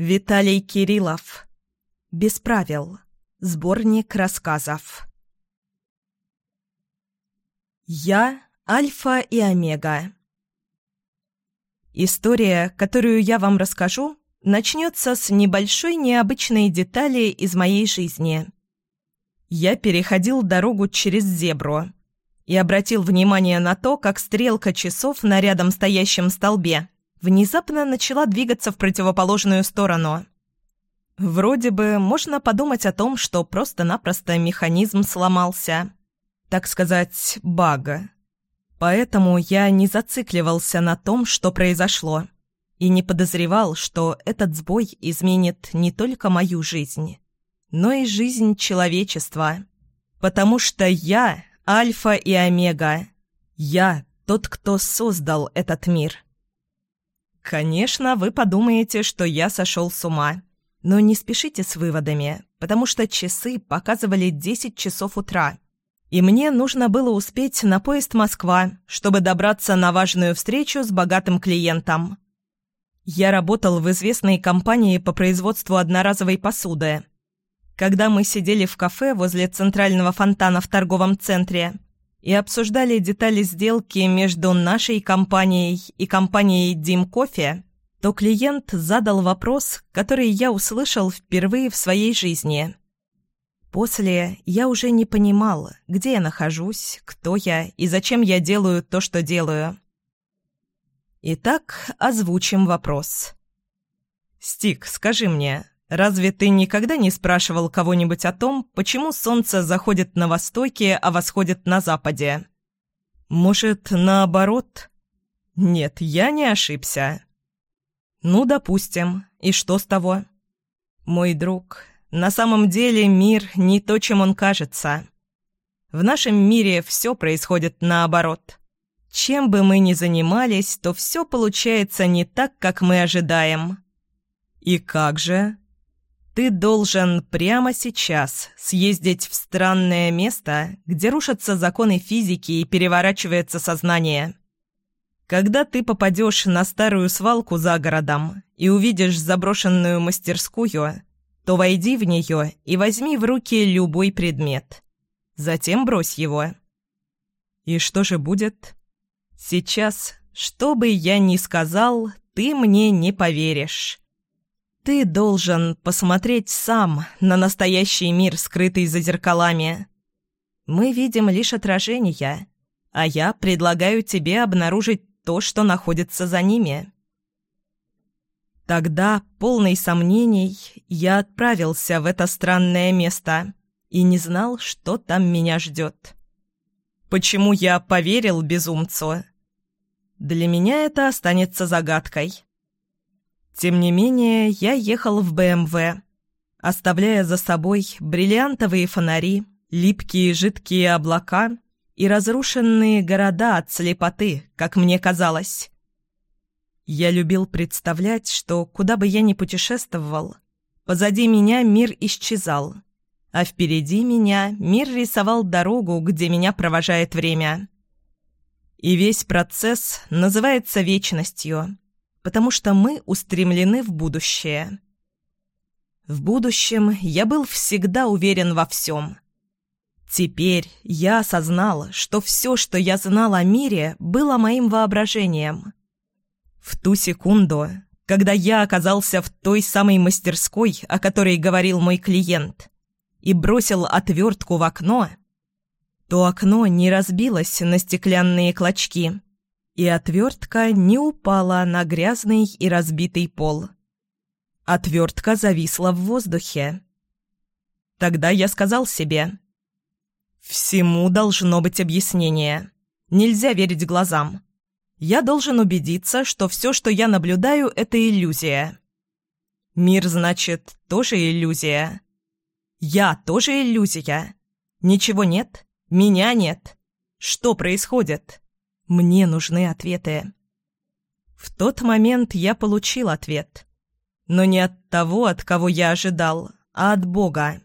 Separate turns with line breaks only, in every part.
Виталий Кириллов. Без правил. Сборник рассказов. Я – Альфа и Омега. История, которую я вам расскажу, начнется с небольшой необычной детали из моей жизни. Я переходил дорогу через зебру и обратил внимание на то, как стрелка часов на рядом стоящем столбе внезапно начала двигаться в противоположную сторону. Вроде бы можно подумать о том, что просто-напросто механизм сломался. Так сказать, бага. Поэтому я не зацикливался на том, что произошло, и не подозревал, что этот сбой изменит не только мою жизнь, но и жизнь человечества. Потому что я — альфа и омега. Я — тот, кто создал этот мир. Конечно, вы подумаете, что я сошел с ума. Но не спешите с выводами, потому что часы показывали 10 часов утра. И мне нужно было успеть на поезд Москва, чтобы добраться на важную встречу с богатым клиентом. Я работал в известной компании по производству одноразовой посуды. Когда мы сидели в кафе возле центрального фонтана в торговом центре – и обсуждали детали сделки между нашей компанией и компанией Дим Кофе, то клиент задал вопрос, который я услышал впервые в своей жизни. После я уже не понимал, где я нахожусь, кто я и зачем я делаю то, что делаю. Итак, озвучим вопрос. «Стик, скажи мне, Разве ты никогда не спрашивал кого-нибудь о том, почему солнце заходит на востоке, а восходит на западе? Может, наоборот? Нет, я не ошибся. Ну, допустим. И что с того? Мой друг, на самом деле мир не то, чем он кажется. В нашем мире все происходит наоборот. Чем бы мы ни занимались, то все получается не так, как мы ожидаем. И как же? Ты должен прямо сейчас съездить в странное место, где рушатся законы физики и переворачивается сознание. Когда ты попадешь на старую свалку за городом и увидишь заброшенную мастерскую, то войди в нее и возьми в руки любой предмет. Затем брось его. И что же будет? Сейчас, что бы я ни сказал, ты мне не поверишь. Ты должен посмотреть сам на настоящий мир, скрытый за зеркалами. Мы видим лишь отражения, а я предлагаю тебе обнаружить то, что находится за ними. Тогда, полный сомнений, я отправился в это странное место и не знал, что там меня ждет. Почему я поверил безумцу? Для меня это останется загадкой. Тем не менее, я ехал в БМВ, оставляя за собой бриллиантовые фонари, липкие жидкие облака и разрушенные города от слепоты, как мне казалось. Я любил представлять, что куда бы я ни путешествовал, позади меня мир исчезал, а впереди меня мир рисовал дорогу, где меня провожает время. И весь процесс называется вечностью — потому что мы устремлены в будущее. В будущем я был всегда уверен во всем. Теперь я осознал, что все, что я знал о мире, было моим воображением. В ту секунду, когда я оказался в той самой мастерской, о которой говорил мой клиент, и бросил отвертку в окно, то окно не разбилось на стеклянные клочки, и отвертка не упала на грязный и разбитый пол. Отвертка зависла в воздухе. Тогда я сказал себе, «Всему должно быть объяснение. Нельзя верить глазам. Я должен убедиться, что все, что я наблюдаю, — это иллюзия. Мир, значит, тоже иллюзия. Я тоже иллюзия. Ничего нет, меня нет. Что происходит?» Мне нужны ответы. В тот момент я получил ответ. Но не от того, от кого я ожидал, а от Бога.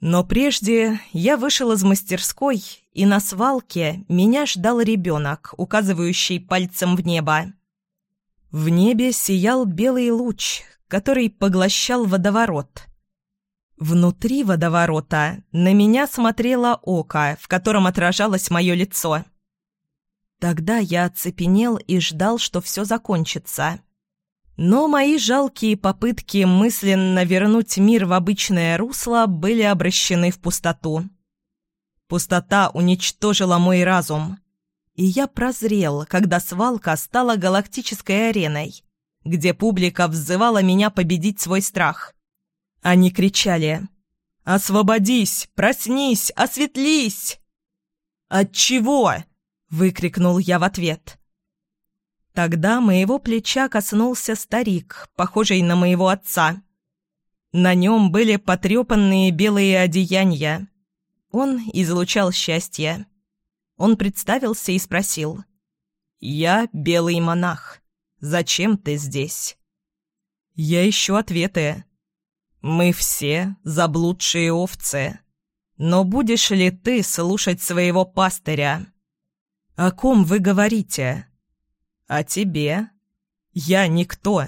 Но прежде я вышел из мастерской, и на свалке меня ждал ребенок, указывающий пальцем в небо. В небе сиял белый луч, который поглощал водоворот. Внутри водоворота на меня смотрело око, в котором отражалось мое лицо. Тогда я оцепенел и ждал, что все закончится. Но мои жалкие попытки мысленно вернуть мир в обычное русло были обращены в пустоту. Пустота уничтожила мой разум. И я прозрел, когда свалка стала галактической ареной, где публика взывала меня победить свой страх. Они кричали «Освободись! Проснись! Осветлись!» «От чего?» — выкрикнул я в ответ. Тогда моего плеча коснулся старик, похожий на моего отца. На нем были потрепанные белые одеяния. Он излучал счастье. Он представился и спросил. «Я белый монах. Зачем ты здесь?» «Я ищу ответы». «Мы все заблудшие овцы. Но будешь ли ты слушать своего пастыря?» «О ком вы говорите?» «А тебе? Я никто.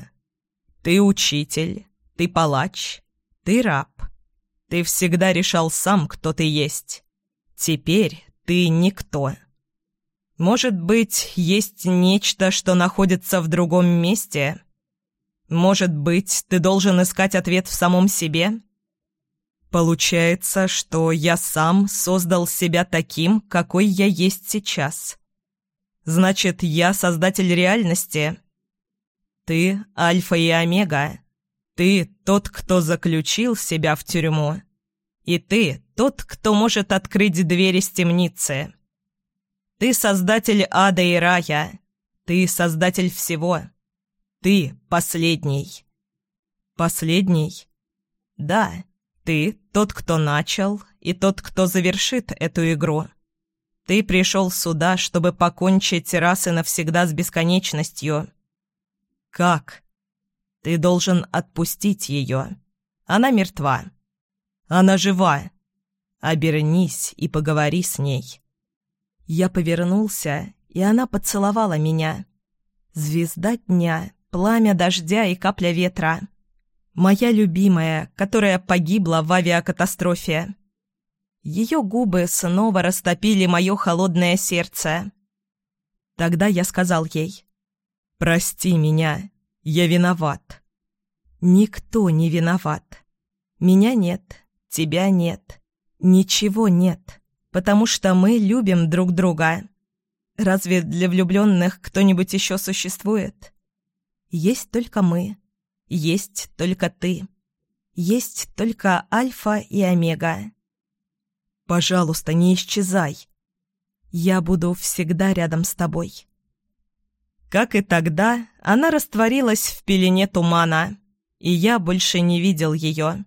Ты учитель, ты палач, ты раб. Ты всегда решал сам, кто ты есть. Теперь ты никто. Может быть, есть нечто, что находится в другом месте? Может быть, ты должен искать ответ в самом себе?» Получается, что я сам создал себя таким, какой я есть сейчас. Значит, я создатель реальности. Ты — альфа и омега. Ты — тот, кто заключил себя в тюрьму. И ты — тот, кто может открыть двери с темницы. Ты — создатель ада и рая. Ты — создатель всего. Ты — последний. Последний? Да, ты — тот, кто начал, и тот, кто завершит эту игру. Ты пришел сюда, чтобы покончить раз и навсегда с бесконечностью. Как? Ты должен отпустить ее. Она мертва. Она жива. Обернись и поговори с ней. Я повернулся, и она поцеловала меня. Звезда дня, пламя дождя и капля ветра. Моя любимая, которая погибла в авиакатастрофе. Ее губы снова растопили мое холодное сердце. Тогда я сказал ей, «Прости меня, я виноват». «Никто не виноват. Меня нет, тебя нет, ничего нет, потому что мы любим друг друга. Разве для влюбленных кто-нибудь еще существует? Есть только мы, есть только ты, есть только Альфа и Омега». Пожалуйста, не исчезай. Я буду всегда рядом с тобой». Как и тогда, она растворилась в пелене тумана, и я больше не видел ее.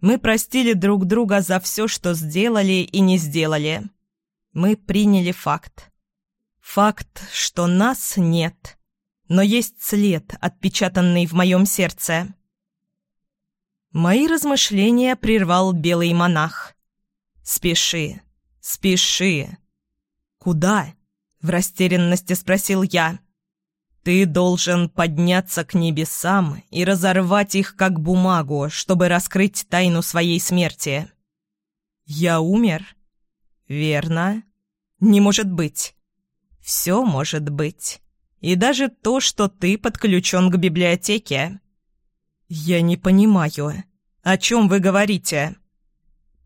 Мы простили друг друга за все, что сделали и не сделали. Мы приняли факт. Факт, что нас нет, но есть след, отпечатанный в моем сердце. Мои размышления прервал белый монах. «Спеши, спеши!» «Куда?» — в растерянности спросил я. «Ты должен подняться к небесам и разорвать их как бумагу, чтобы раскрыть тайну своей смерти». «Я умер?» «Верно. Не может быть. Все может быть. И даже то, что ты подключен к библиотеке». «Я не понимаю. О чем вы говорите?»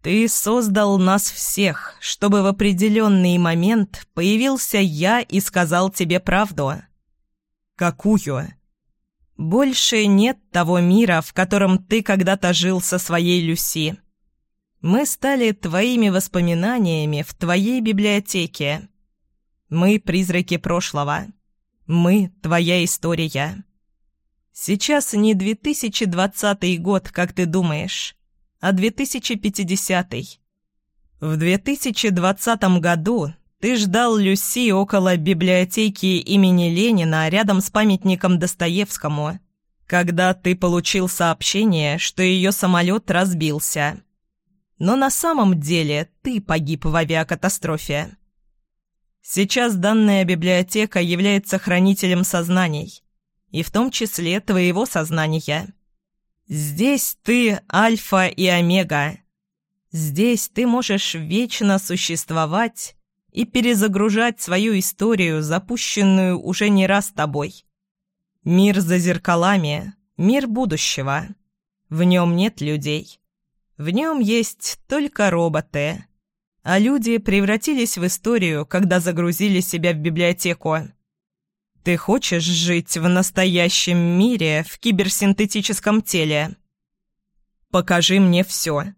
Ты создал нас всех, чтобы в определенный момент появился я и сказал тебе правду. Какую? Больше нет того мира, в котором ты когда-то жил со своей Люси. Мы стали твоими воспоминаниями в твоей библиотеке. Мы призраки прошлого. Мы твоя история. Сейчас не 2020 год, как ты думаешь а 2050. В 2020 году ты ждал Люси около библиотеки имени Ленина рядом с памятником Достоевскому, когда ты получил сообщение, что ее самолет разбился. Но на самом деле ты погиб в авиакатастрофе. Сейчас данная библиотека является хранителем сознаний, и в том числе твоего сознания. Здесь ты альфа и омега. Здесь ты можешь вечно существовать и перезагружать свою историю, запущенную уже не раз тобой. Мир за зеркалами, мир будущего. В нем нет людей. В нем есть только роботы. А люди превратились в историю, когда загрузили себя в библиотеку. Ты хочешь жить в настоящем мире, в киберсинтетическом теле? Покажи мне все.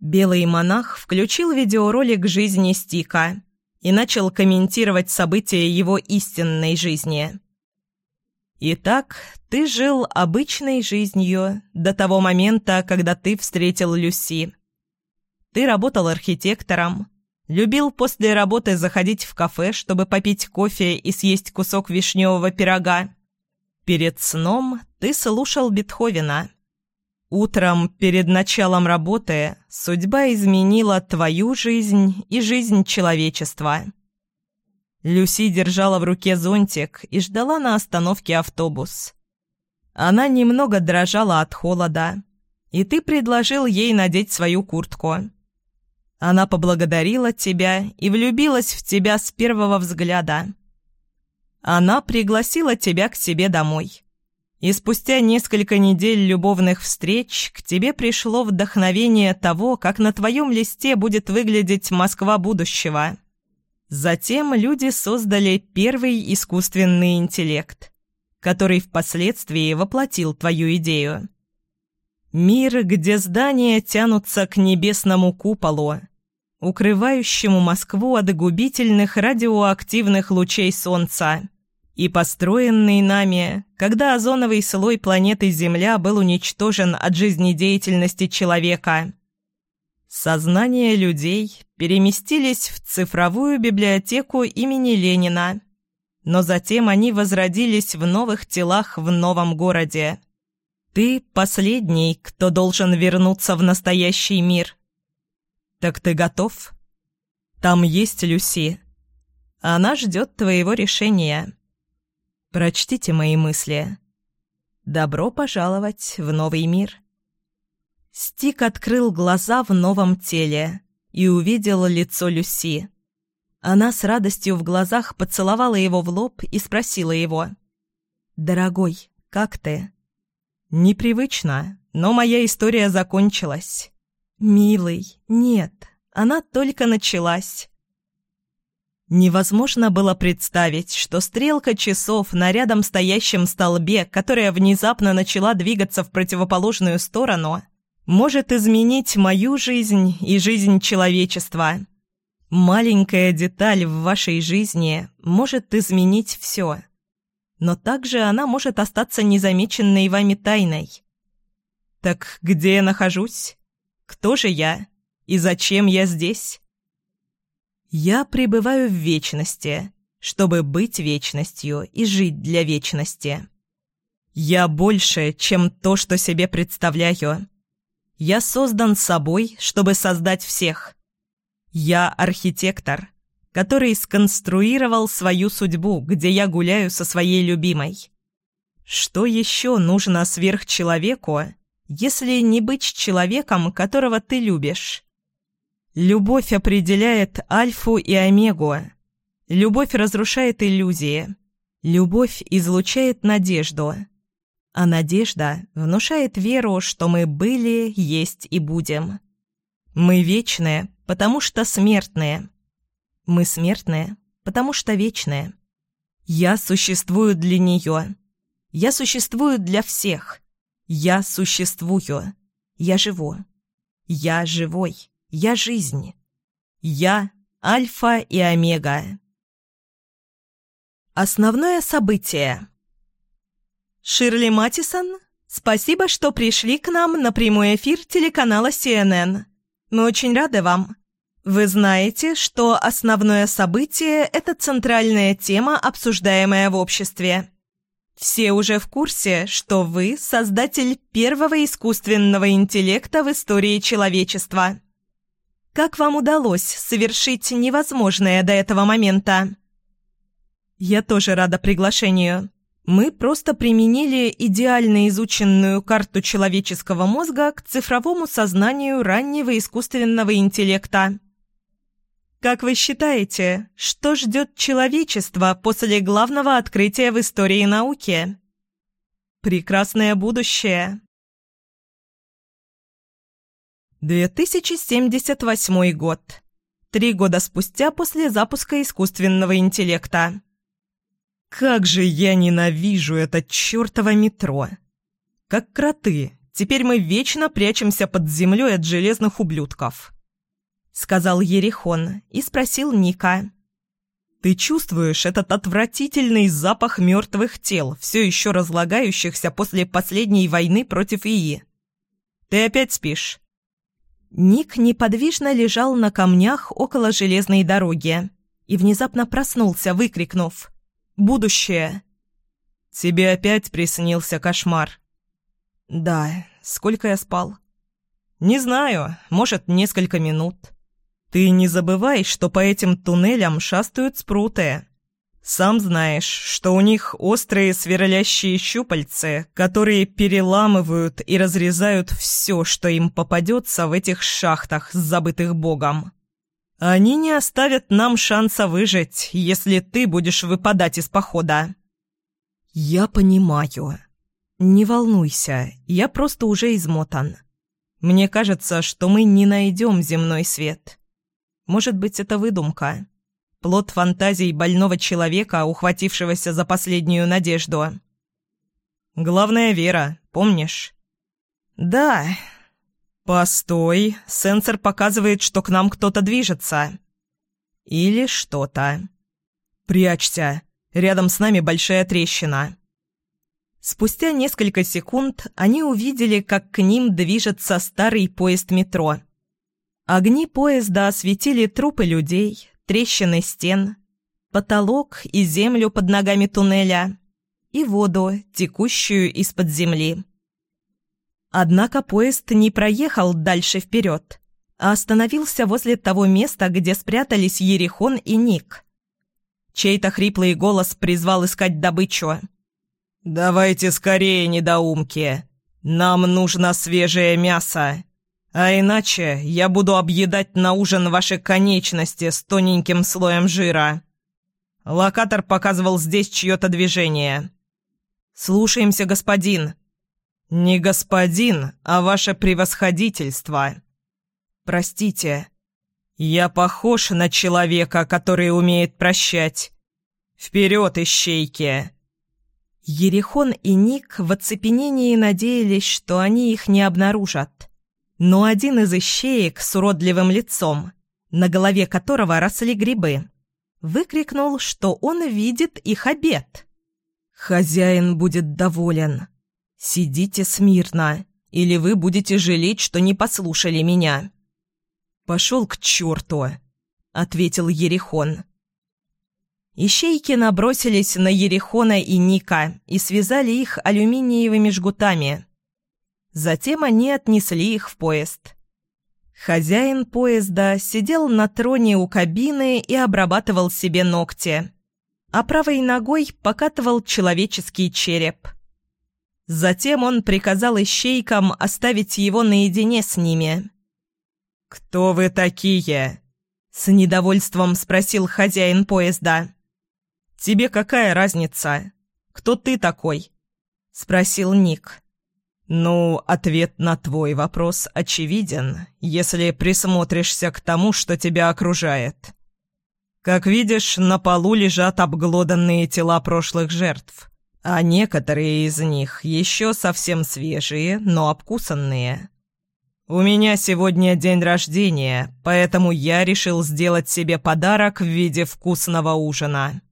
Белый монах включил видеоролик жизни Стика и начал комментировать события его истинной жизни. Итак, ты жил обычной жизнью до того момента, когда ты встретил Люси. Ты работал архитектором, любил после работы заходить в кафе, чтобы попить кофе и съесть кусок вишневого пирога. Перед сном ты слушал Бетховена. Утром, перед началом работы, судьба изменила твою жизнь и жизнь человечества. Люси держала в руке зонтик и ждала на остановке автобус. Она немного дрожала от холода, и ты предложил ей надеть свою куртку. Она поблагодарила тебя и влюбилась в тебя с первого взгляда. Она пригласила тебя к себе домой. И спустя несколько недель любовных встреч к тебе пришло вдохновение того, как на твоем листе будет выглядеть Москва будущего – Затем люди создали первый искусственный интеллект, который впоследствии воплотил твою идею. Мир, где здания тянутся к небесному куполу, укрывающему Москву от губительных радиоактивных лучей Солнца, и построенный нами, когда озоновый слой планеты Земля был уничтожен от жизнедеятельности человека. Сознание людей переместились в цифровую библиотеку имени Ленина, но затем они возродились в новых телах в новом городе. Ты последний, кто должен вернуться в настоящий мир. Так ты готов? Там есть Люси. Она ждет твоего решения. Прочтите мои мысли. Добро пожаловать в новый мир. Стик открыл глаза в новом теле и увидел лицо Люси. Она с радостью в глазах поцеловала его в лоб и спросила его. «Дорогой, как ты?» «Непривычно, но моя история закончилась». «Милый, нет, она только началась». Невозможно было представить, что стрелка часов на рядом стоящем столбе, которая внезапно начала двигаться в противоположную сторону – может изменить мою жизнь и жизнь человечества. Маленькая деталь в вашей жизни может изменить все. Но также она может остаться незамеченной вами тайной. Так где я нахожусь? Кто же я? И зачем я здесь? Я пребываю в вечности, чтобы быть вечностью и жить для вечности. Я больше, чем то, что себе представляю. Я создан собой, чтобы создать всех. Я архитектор, который сконструировал свою судьбу, где я гуляю со своей любимой. Что еще нужно сверхчеловеку, если не быть человеком, которого ты любишь? Любовь определяет альфу и омегу. Любовь разрушает иллюзии. Любовь излучает надежду. А надежда внушает веру, что мы были, есть и будем. Мы вечные, потому что смертные. Мы смертные, потому что вечные. Я существую для нее. Я существую для всех. Я существую. Я живу. Я живой. Я жизнь. Я Альфа и Омега. Основное событие. Ширли Матисон, спасибо, что пришли к нам на прямой эфир телеканала CNN. Мы очень рады вам. Вы знаете, что основное событие – это центральная тема, обсуждаемая в обществе. Все уже в курсе, что вы – создатель первого искусственного интеллекта в истории человечества. Как вам удалось совершить невозможное до этого момента? Я тоже рада приглашению. Мы просто применили идеально изученную карту человеческого мозга к цифровому сознанию раннего искусственного интеллекта. Как вы считаете, что ждет человечество после главного открытия в истории науки? Прекрасное будущее. 2078 год. Три года спустя после запуска искусственного интеллекта. Как же я ненавижу это чертово метро! Как кроты, теперь мы вечно прячемся под землей от железных ублюдков сказал Ерихон и спросил Ника. «Ты чувствуешь этот отвратительный запах мертвых тел, все еще разлагающихся после последней войны против ИИ? Ты опять спишь?» Ник неподвижно лежал на камнях около железной дороги и внезапно проснулся, выкрикнув «Будущее!» «Тебе опять приснился кошмар?» «Да. Сколько я спал?» «Не знаю. Может, несколько минут». Ты не забывай, что по этим туннелям шастают спруты. Сам знаешь, что у них острые сверлящие щупальцы, которые переламывают и разрезают все, что им попадется в этих шахтах, забытых богом. Они не оставят нам шанса выжить, если ты будешь выпадать из похода. Я понимаю. Не волнуйся, я просто уже измотан. Мне кажется, что мы не найдем земной свет. Может быть, это выдумка. Плод фантазий больного человека, ухватившегося за последнюю надежду. Главная вера, помнишь? Да. Постой, сенсор показывает, что к нам кто-то движется. Или что-то. Прячься. Рядом с нами большая трещина. Спустя несколько секунд они увидели, как к ним движется старый поезд метро – Огни поезда осветили трупы людей, трещины стен, потолок и землю под ногами туннеля и воду, текущую из-под земли. Однако поезд не проехал дальше вперед, а остановился возле того места, где спрятались Ерихон и Ник. Чей-то хриплый голос призвал искать добычу. «Давайте скорее, недоумки! Нам нужно свежее мясо!» А иначе я буду объедать на ужин ваши конечности с тоненьким слоем жира. Локатор показывал здесь чье-то движение. Слушаемся, господин. Не господин, а ваше превосходительство. Простите. Я похож на человека, который умеет прощать. Вперед, ищейки!» Ерихон и Ник в оцепенении надеялись, что они их не обнаружат но один из ищеек с уродливым лицом, на голове которого росли грибы, выкрикнул, что он видит их обед. «Хозяин будет доволен. Сидите смирно, или вы будете жалеть, что не послушали меня». «Пошел к черту», — ответил Ерихон. Ищейки набросились на Ерихона и Ника и связали их алюминиевыми жгутами. Затем они отнесли их в поезд. Хозяин поезда сидел на троне у кабины и обрабатывал себе ногти, а правой ногой покатывал человеческий череп. Затем он приказал ищейкам оставить его наедине с ними. «Кто вы такие?» — с недовольством спросил хозяин поезда. «Тебе какая разница? Кто ты такой?» — спросил Ник. «Ну, ответ на твой вопрос очевиден, если присмотришься к тому, что тебя окружает. Как видишь, на полу лежат обглоданные тела прошлых жертв, а некоторые из них еще совсем свежие, но обкусанные. У меня сегодня день рождения, поэтому я решил сделать себе подарок в виде вкусного ужина.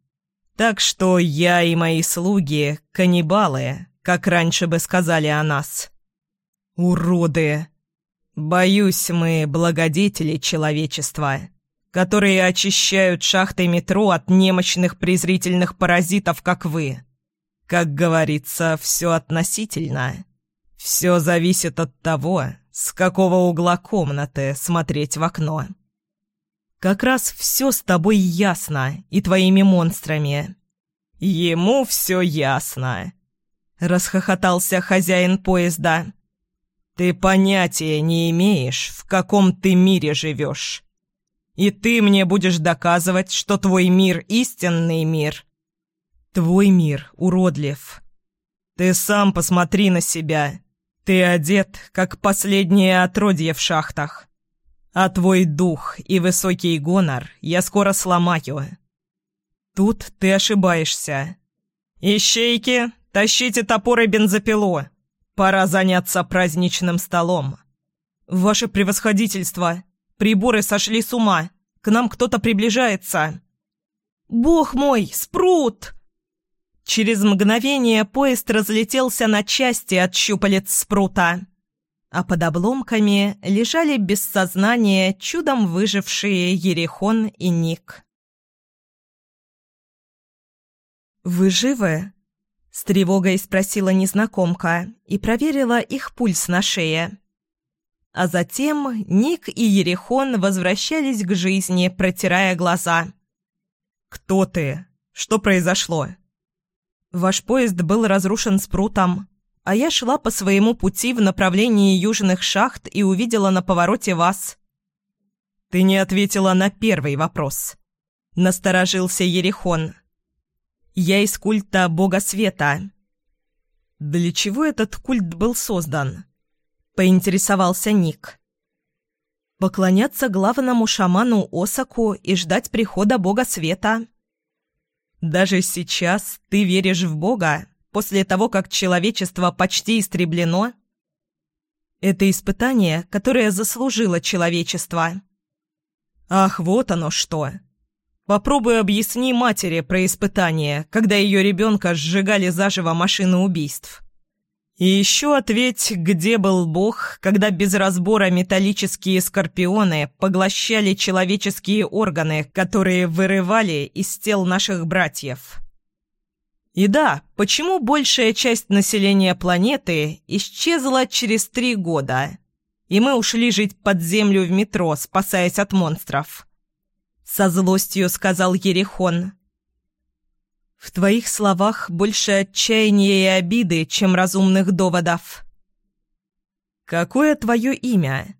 Так что я и мои слуги – каннибалы» как раньше бы сказали о нас. Уроды! Боюсь, мы благодетели человечества, которые очищают шахты метро от немощных презрительных паразитов, как вы. Как говорится, все относительно. Все зависит от того, с какого угла комнаты смотреть в окно. Как раз все с тобой ясно и твоими монстрами. Ему все ясно», — расхохотался хозяин поезда. «Ты понятия не имеешь, в каком ты мире живешь. И ты мне будешь доказывать, что твой мир — истинный мир. Твой мир уродлив. Ты сам посмотри на себя. Ты одет, как последнее отродье в шахтах. А твой дух и высокий гонор я скоро сломаю. Тут ты ошибаешься. Ищейки, тащите топор и бензопилу. Пора заняться праздничным столом. Ваше превосходительство, приборы сошли с ума. К нам кто-то приближается. Бог мой, спрут! Через мгновение поезд разлетелся на части от щупалец спрута а под обломками лежали без сознания чудом выжившие Ерехон и Ник. «Вы живы?» — с тревогой спросила незнакомка и проверила их пульс на шее. А затем Ник и Ерехон возвращались к жизни, протирая глаза. «Кто ты? Что произошло?» «Ваш поезд был разрушен спрутом», а я шла по своему пути в направлении южных шахт и увидела на повороте вас. Ты не ответила на первый вопрос. Насторожился Ерехон. Я из культа бога света. Для чего этот культ был создан? Поинтересовался Ник. Поклоняться главному шаману Осаку и ждать прихода бога света. Даже сейчас ты веришь в бога? после того, как человечество почти истреблено? Это испытание, которое заслужило человечество. Ах, вот оно что! Попробуй объясни матери про испытание, когда ее ребенка сжигали заживо машины убийств. И еще ответь, где был Бог, когда без разбора металлические скорпионы поглощали человеческие органы, которые вырывали из тел наших братьев. И да, почему большая часть населения планеты исчезла через три года, и мы ушли жить под землю в метро, спасаясь от монстров? Со злостью сказал Ерехон. В твоих словах больше отчаяния и обиды, чем разумных доводов. Какое твое имя?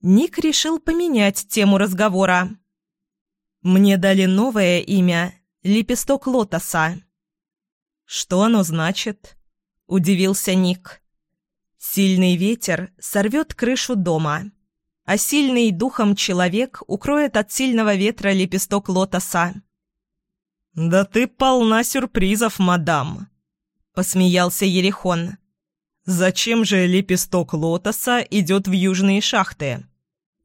Ник решил поменять тему разговора. Мне дали новое имя — Лепесток Лотоса. «Что оно значит?» – удивился Ник. «Сильный ветер сорвет крышу дома, а сильный духом человек укроет от сильного ветра лепесток лотоса». «Да ты полна сюрпризов, мадам!» – посмеялся Ерехон. «Зачем же лепесток лотоса идет в южные шахты?»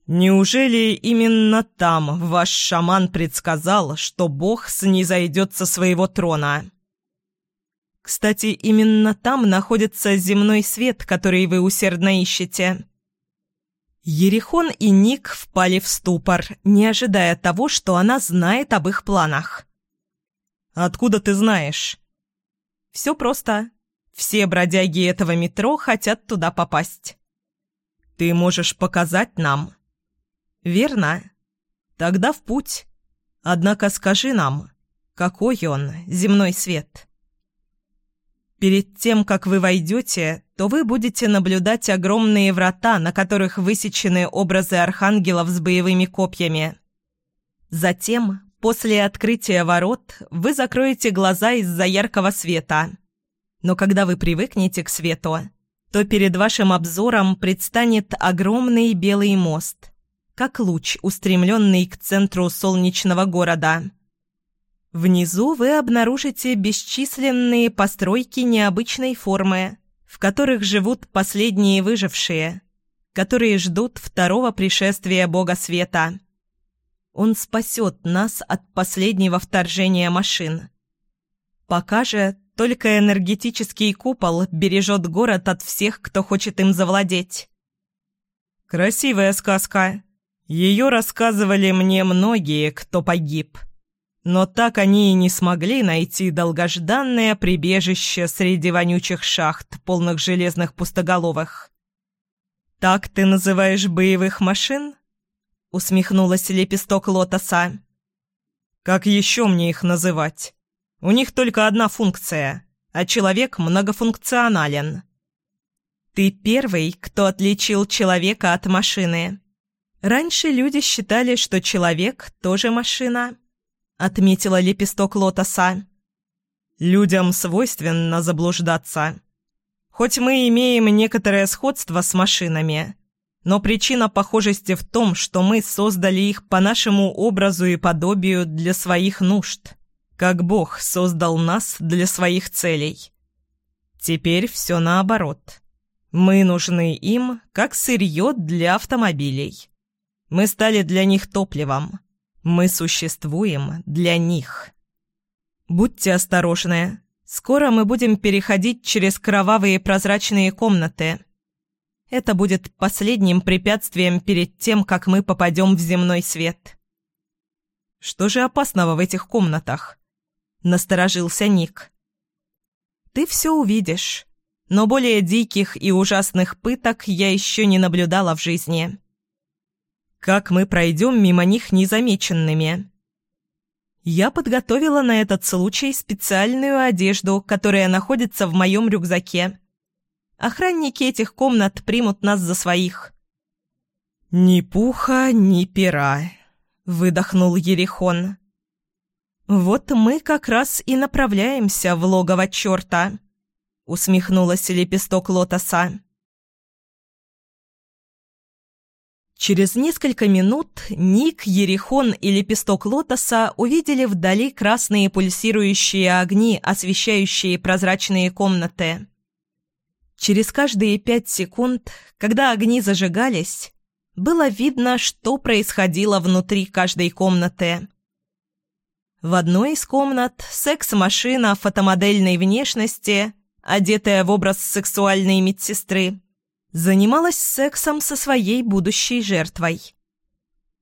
«Неужели именно там ваш шаман предсказал, что бог снизойдет со своего трона?» Кстати, именно там находится земной свет, который вы усердно ищете. Ерехон и Ник впали в ступор, не ожидая того, что она знает об их планах. «Откуда ты знаешь?» «Все просто. Все бродяги этого метро хотят туда попасть». «Ты можешь показать нам?» «Верно. Тогда в путь. Однако скажи нам, какой он, земной свет?» Перед тем, как вы войдете, то вы будете наблюдать огромные врата, на которых высечены образы архангелов с боевыми копьями. Затем, после открытия ворот, вы закроете глаза из-за яркого света. Но когда вы привыкнете к свету, то перед вашим обзором предстанет огромный белый мост, как луч, устремленный к центру солнечного города – Внизу вы обнаружите бесчисленные постройки необычной формы, в которых живут последние выжившие, которые ждут второго пришествия Бога Света. Он спасет нас от последнего вторжения машин. Пока же только энергетический купол бережет город от всех, кто хочет им завладеть. Красивая сказка. Ее рассказывали мне многие, кто погиб. Но так они и не смогли найти долгожданное прибежище среди вонючих шахт, полных железных пустоголовых. «Так ты называешь боевых машин?» — усмехнулась лепесток лотоса. «Как еще мне их называть? У них только одна функция, а человек многофункционален. Ты первый, кто отличил человека от машины. Раньше люди считали, что человек тоже машина, отметила лепесток лотоса. Людям свойственно заблуждаться. Хоть мы имеем некоторое сходство с машинами, но причина похожести в том, что мы создали их по нашему образу и подобию для своих нужд, как Бог создал нас для своих целей. Теперь все наоборот. Мы нужны им, как сырье для автомобилей. Мы стали для них топливом. Мы существуем для них. Будьте осторожны. Скоро мы будем переходить через кровавые прозрачные комнаты. Это будет последним препятствием перед тем, как мы попадем в земной свет. Что же опасного в этих комнатах? Насторожился Ник. Ты все увидишь, но более диких и ужасных пыток я еще не наблюдала в жизни. Как мы пройдем мимо них незамеченными? Я подготовила на этот случай специальную одежду, которая находится в моем рюкзаке. Охранники этих комнат примут нас за своих». «Ни пуха, ни пера», — выдохнул Ерехон. «Вот мы как раз и направляемся в логово черта», — усмехнулась лепесток лотоса. Через несколько минут Ник, Ерихон и Лепесток Лотоса увидели вдали красные пульсирующие огни, освещающие прозрачные комнаты. Через каждые пять секунд, когда огни зажигались, было видно, что происходило внутри каждой комнаты. В одной из комнат секс-машина фотомодельной внешности, одетая в образ сексуальной медсестры, занималась сексом со своей будущей жертвой.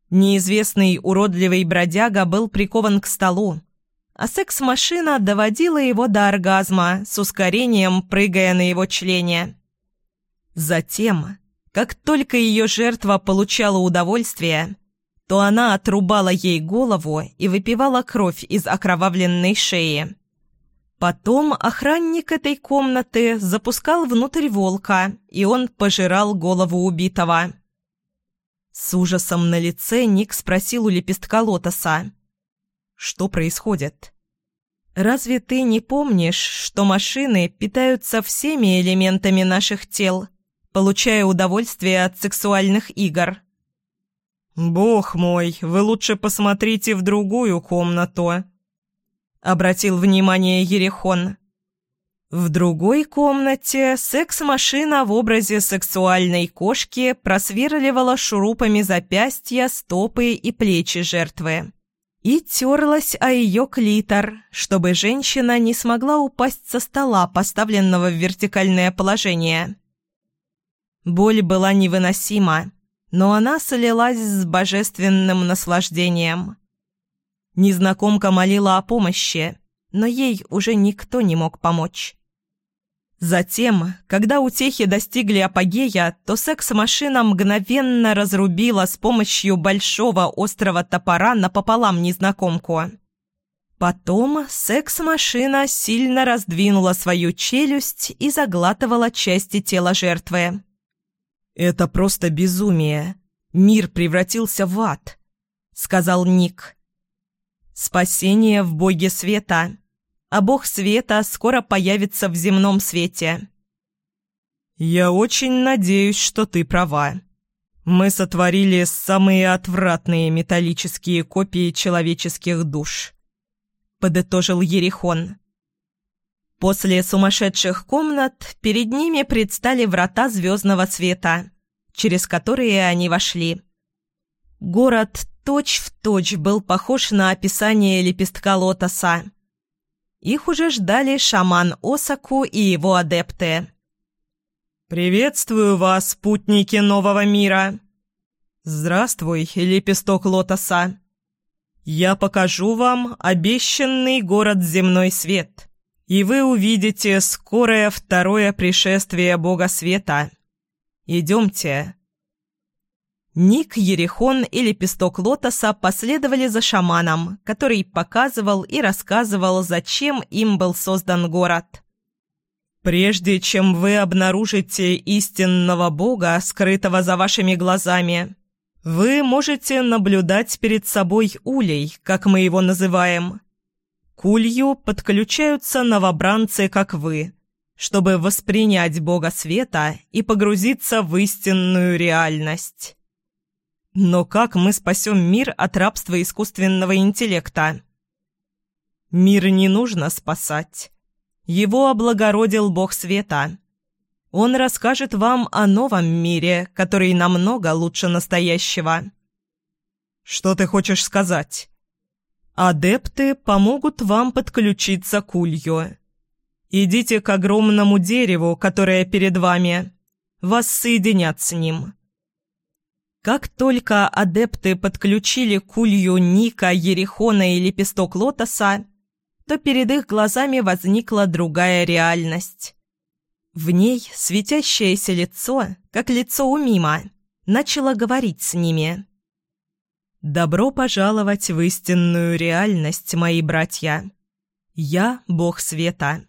Неизвестный уродливый бродяга был прикован к столу, а секс-машина доводила его до оргазма с ускорением, прыгая на его члене. Затем, как только ее жертва получала удовольствие, то она отрубала ей голову и выпивала кровь из окровавленной шеи. Потом охранник этой комнаты запускал внутрь волка, и он пожирал голову убитого. С ужасом на лице Ник спросил у лепестка лотоса. «Что происходит?» «Разве ты не помнишь, что машины питаются всеми элементами наших тел, получая удовольствие от сексуальных игр?» «Бог мой, вы лучше посмотрите в другую комнату», — обратил внимание Ерехон. В другой комнате секс-машина в образе сексуальной кошки просверливала шурупами запястья, стопы и плечи жертвы. И терлась о ее клитор, чтобы женщина не смогла упасть со стола, поставленного в вертикальное положение. Боль была невыносима, но она солилась с божественным наслаждением. Незнакомка молила о помощи, но ей уже никто не мог помочь. Затем, когда утехи достигли апогея, то секс-машина мгновенно разрубила с помощью большого острого топора напополам незнакомку. Потом секс-машина сильно раздвинула свою челюсть и заглатывала части тела жертвы. «Это просто безумие. Мир превратился в ад», — сказал Ник. Спасение в Боге Света. А Бог Света скоро появится в земном свете. Я очень надеюсь, что ты права. Мы сотворили самые отвратные металлические копии человеческих душ. Подытожил Ерихон. После сумасшедших комнат перед ними предстали врата звездного света, через которые они вошли. Город точь-в-точь точь был похож на описание лепестка лотоса. Их уже ждали шаман Осаку и его адепты. «Приветствую вас, путники нового мира!» «Здравствуй, лепесток лотоса!» «Я покажу вам обещанный город земной свет, и вы увидите скорое второе пришествие Бога Света. Идемте!» Ник, Ерехон и лепесток лотоса последовали за шаманом, который показывал и рассказывал, зачем им был создан город. «Прежде чем вы обнаружите истинного Бога, скрытого за вашими глазами, вы можете наблюдать перед собой улей, как мы его называем. К улью подключаются новобранцы, как вы, чтобы воспринять Бога света и погрузиться в истинную реальность». Но как мы спасем мир от рабства искусственного интеллекта? Мир не нужно спасать. Его облагородил Бог Света. Он расскажет вам о новом мире, который намного лучше настоящего. Что ты хочешь сказать? Адепты помогут вам подключиться к улью. Идите к огромному дереву, которое перед вами. Вас соединят с ним. Как только адепты подключили кулью Ника, Ерехона и лепесток лотоса, то перед их глазами возникла другая реальность. В ней светящееся лицо, как лицо у Мима, начало говорить с ними. «Добро пожаловать в истинную реальность, мои братья. Я — Бог Света.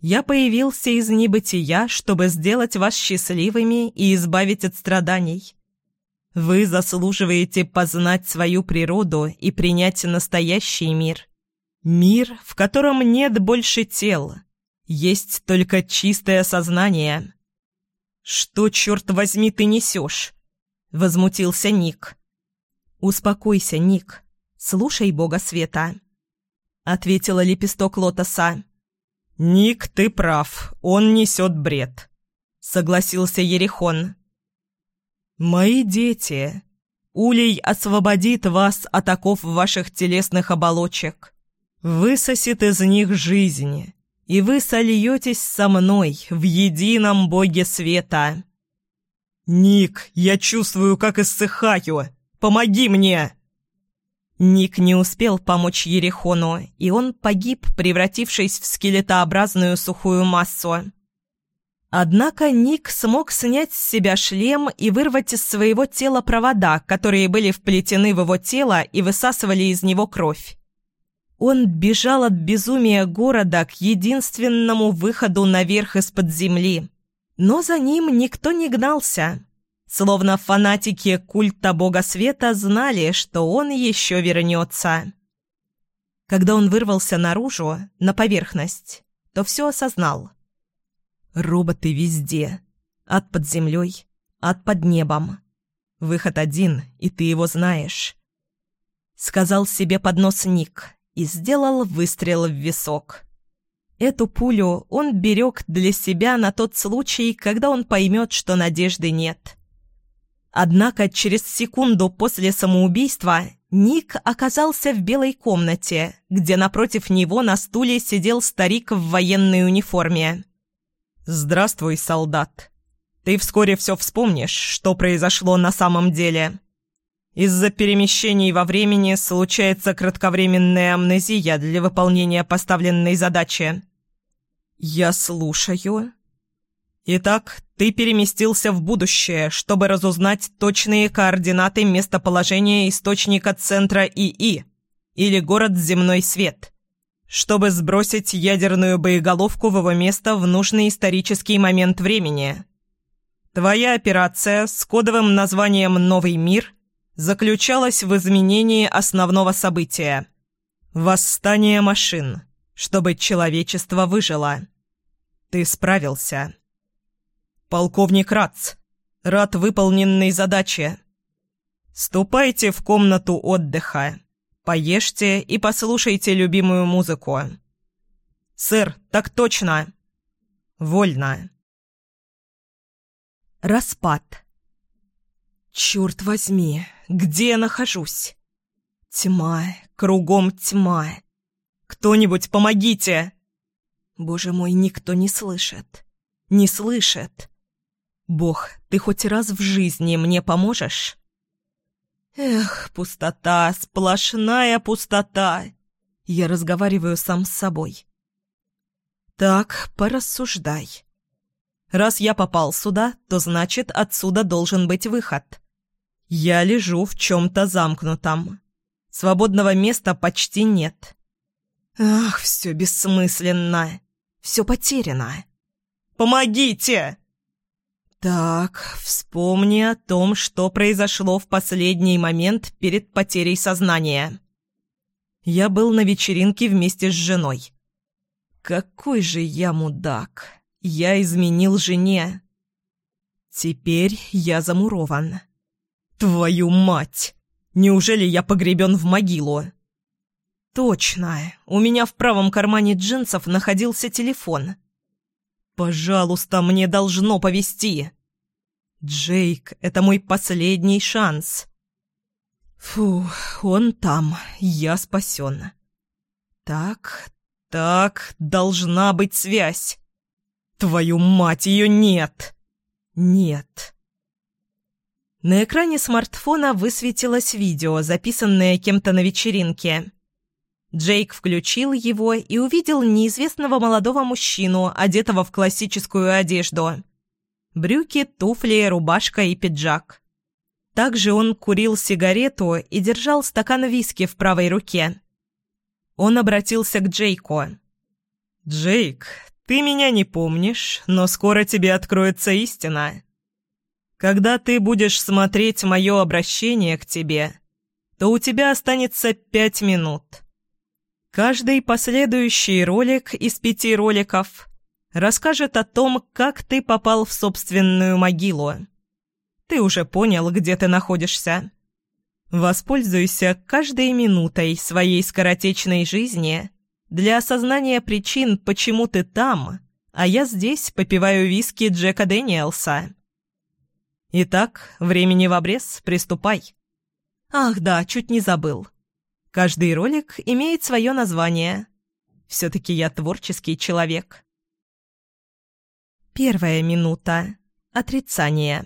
Я появился из небытия, чтобы сделать вас счастливыми и избавить от страданий». Вы заслуживаете познать свою природу и принять настоящий мир. Мир, в котором нет больше тел. Есть только чистое сознание. «Что, черт возьми, ты несешь?» — возмутился Ник. «Успокойся, Ник. Слушай Бога Света», — ответила лепесток лотоса. «Ник, ты прав. Он несет бред», — согласился Ерехон. «Мои дети, Улей освободит вас от оков ваших телесных оболочек, высосет из них жизнь, и вы сольетесь со мной в едином Боге света». «Ник, я чувствую, как иссыхаю! Помоги мне!» Ник не успел помочь Ерехону, и он погиб, превратившись в скелетообразную сухую массу. Однако Ник смог снять с себя шлем и вырвать из своего тела провода, которые были вплетены в его тело и высасывали из него кровь. Он бежал от безумия города к единственному выходу наверх из-под земли. Но за ним никто не гнался. Словно фанатики культа бога света знали, что он еще вернется. Когда он вырвался наружу, на поверхность, то все осознал – Роботы везде. Ад под землей, ад под небом. Выход один, и ты его знаешь. Сказал себе под нос Ник и сделал выстрел в висок. Эту пулю он берег для себя на тот случай, когда он поймет, что надежды нет. Однако через секунду после самоубийства Ник оказался в белой комнате, где напротив него на стуле сидел старик в военной униформе. «Здравствуй, солдат. Ты вскоре все вспомнишь, что произошло на самом деле. Из-за перемещений во времени случается кратковременная амнезия для выполнения поставленной задачи». «Я слушаю». «Итак, ты переместился в будущее, чтобы разузнать точные координаты местоположения источника центра ИИ, или город Земной Свет» чтобы сбросить ядерную боеголовку в его место в нужный исторический момент времени. Твоя операция с кодовым названием «Новый мир» заключалась в изменении основного события – восстание машин, чтобы человечество выжило. Ты справился. Полковник Рац, рад выполненной задаче. Ступайте в комнату отдыха. Поешьте и послушайте любимую музыку. Сэр, так точно. Вольно. Распад. Черт возьми, где я нахожусь? Тьма, кругом тьма. Кто-нибудь помогите! Боже мой, никто не слышит. Не слышит. Бог, ты хоть раз в жизни мне поможешь? Эх, пустота, сплошная пустота. Я разговариваю сам с собой. Так, порассуждай. Раз я попал сюда, то значит, отсюда должен быть выход. Я лежу в чем-то замкнутом. Свободного места почти нет. Ах, все бессмысленно. Все потеряно. Помогите!» «Так, вспомни о том, что произошло в последний момент перед потерей сознания. Я был на вечеринке вместе с женой. Какой же я мудак! Я изменил жене. Теперь я замурован. Твою мать! Неужели я погребен в могилу?» «Точно! У меня в правом кармане джинсов находился телефон». «Пожалуйста, мне должно повезти!» «Джейк, это мой последний шанс!» «Фу, он там, я спасен!» «Так, так, должна быть связь!» «Твою мать, ее нет!» «Нет!» На экране смартфона высветилось видео, записанное кем-то на вечеринке. Джейк включил его и увидел неизвестного молодого мужчину, одетого в классическую одежду. Брюки, туфли, рубашка и пиджак. Также он курил сигарету и держал стакан виски в правой руке. Он обратился к Джейку. «Джейк, ты меня не помнишь, но скоро тебе откроется истина. Когда ты будешь смотреть мое обращение к тебе, то у тебя останется пять минут». Каждый последующий ролик из пяти роликов расскажет о том, как ты попал в собственную могилу. Ты уже понял, где ты находишься. Воспользуйся каждой минутой своей скоротечной жизни для осознания причин, почему ты там, а я здесь попиваю виски Джека Дэниелса. Итак, времени в обрез, приступай. Ах да, чуть не забыл. Каждый ролик имеет свое название. Все-таки я творческий человек. Первая минута. Отрицание.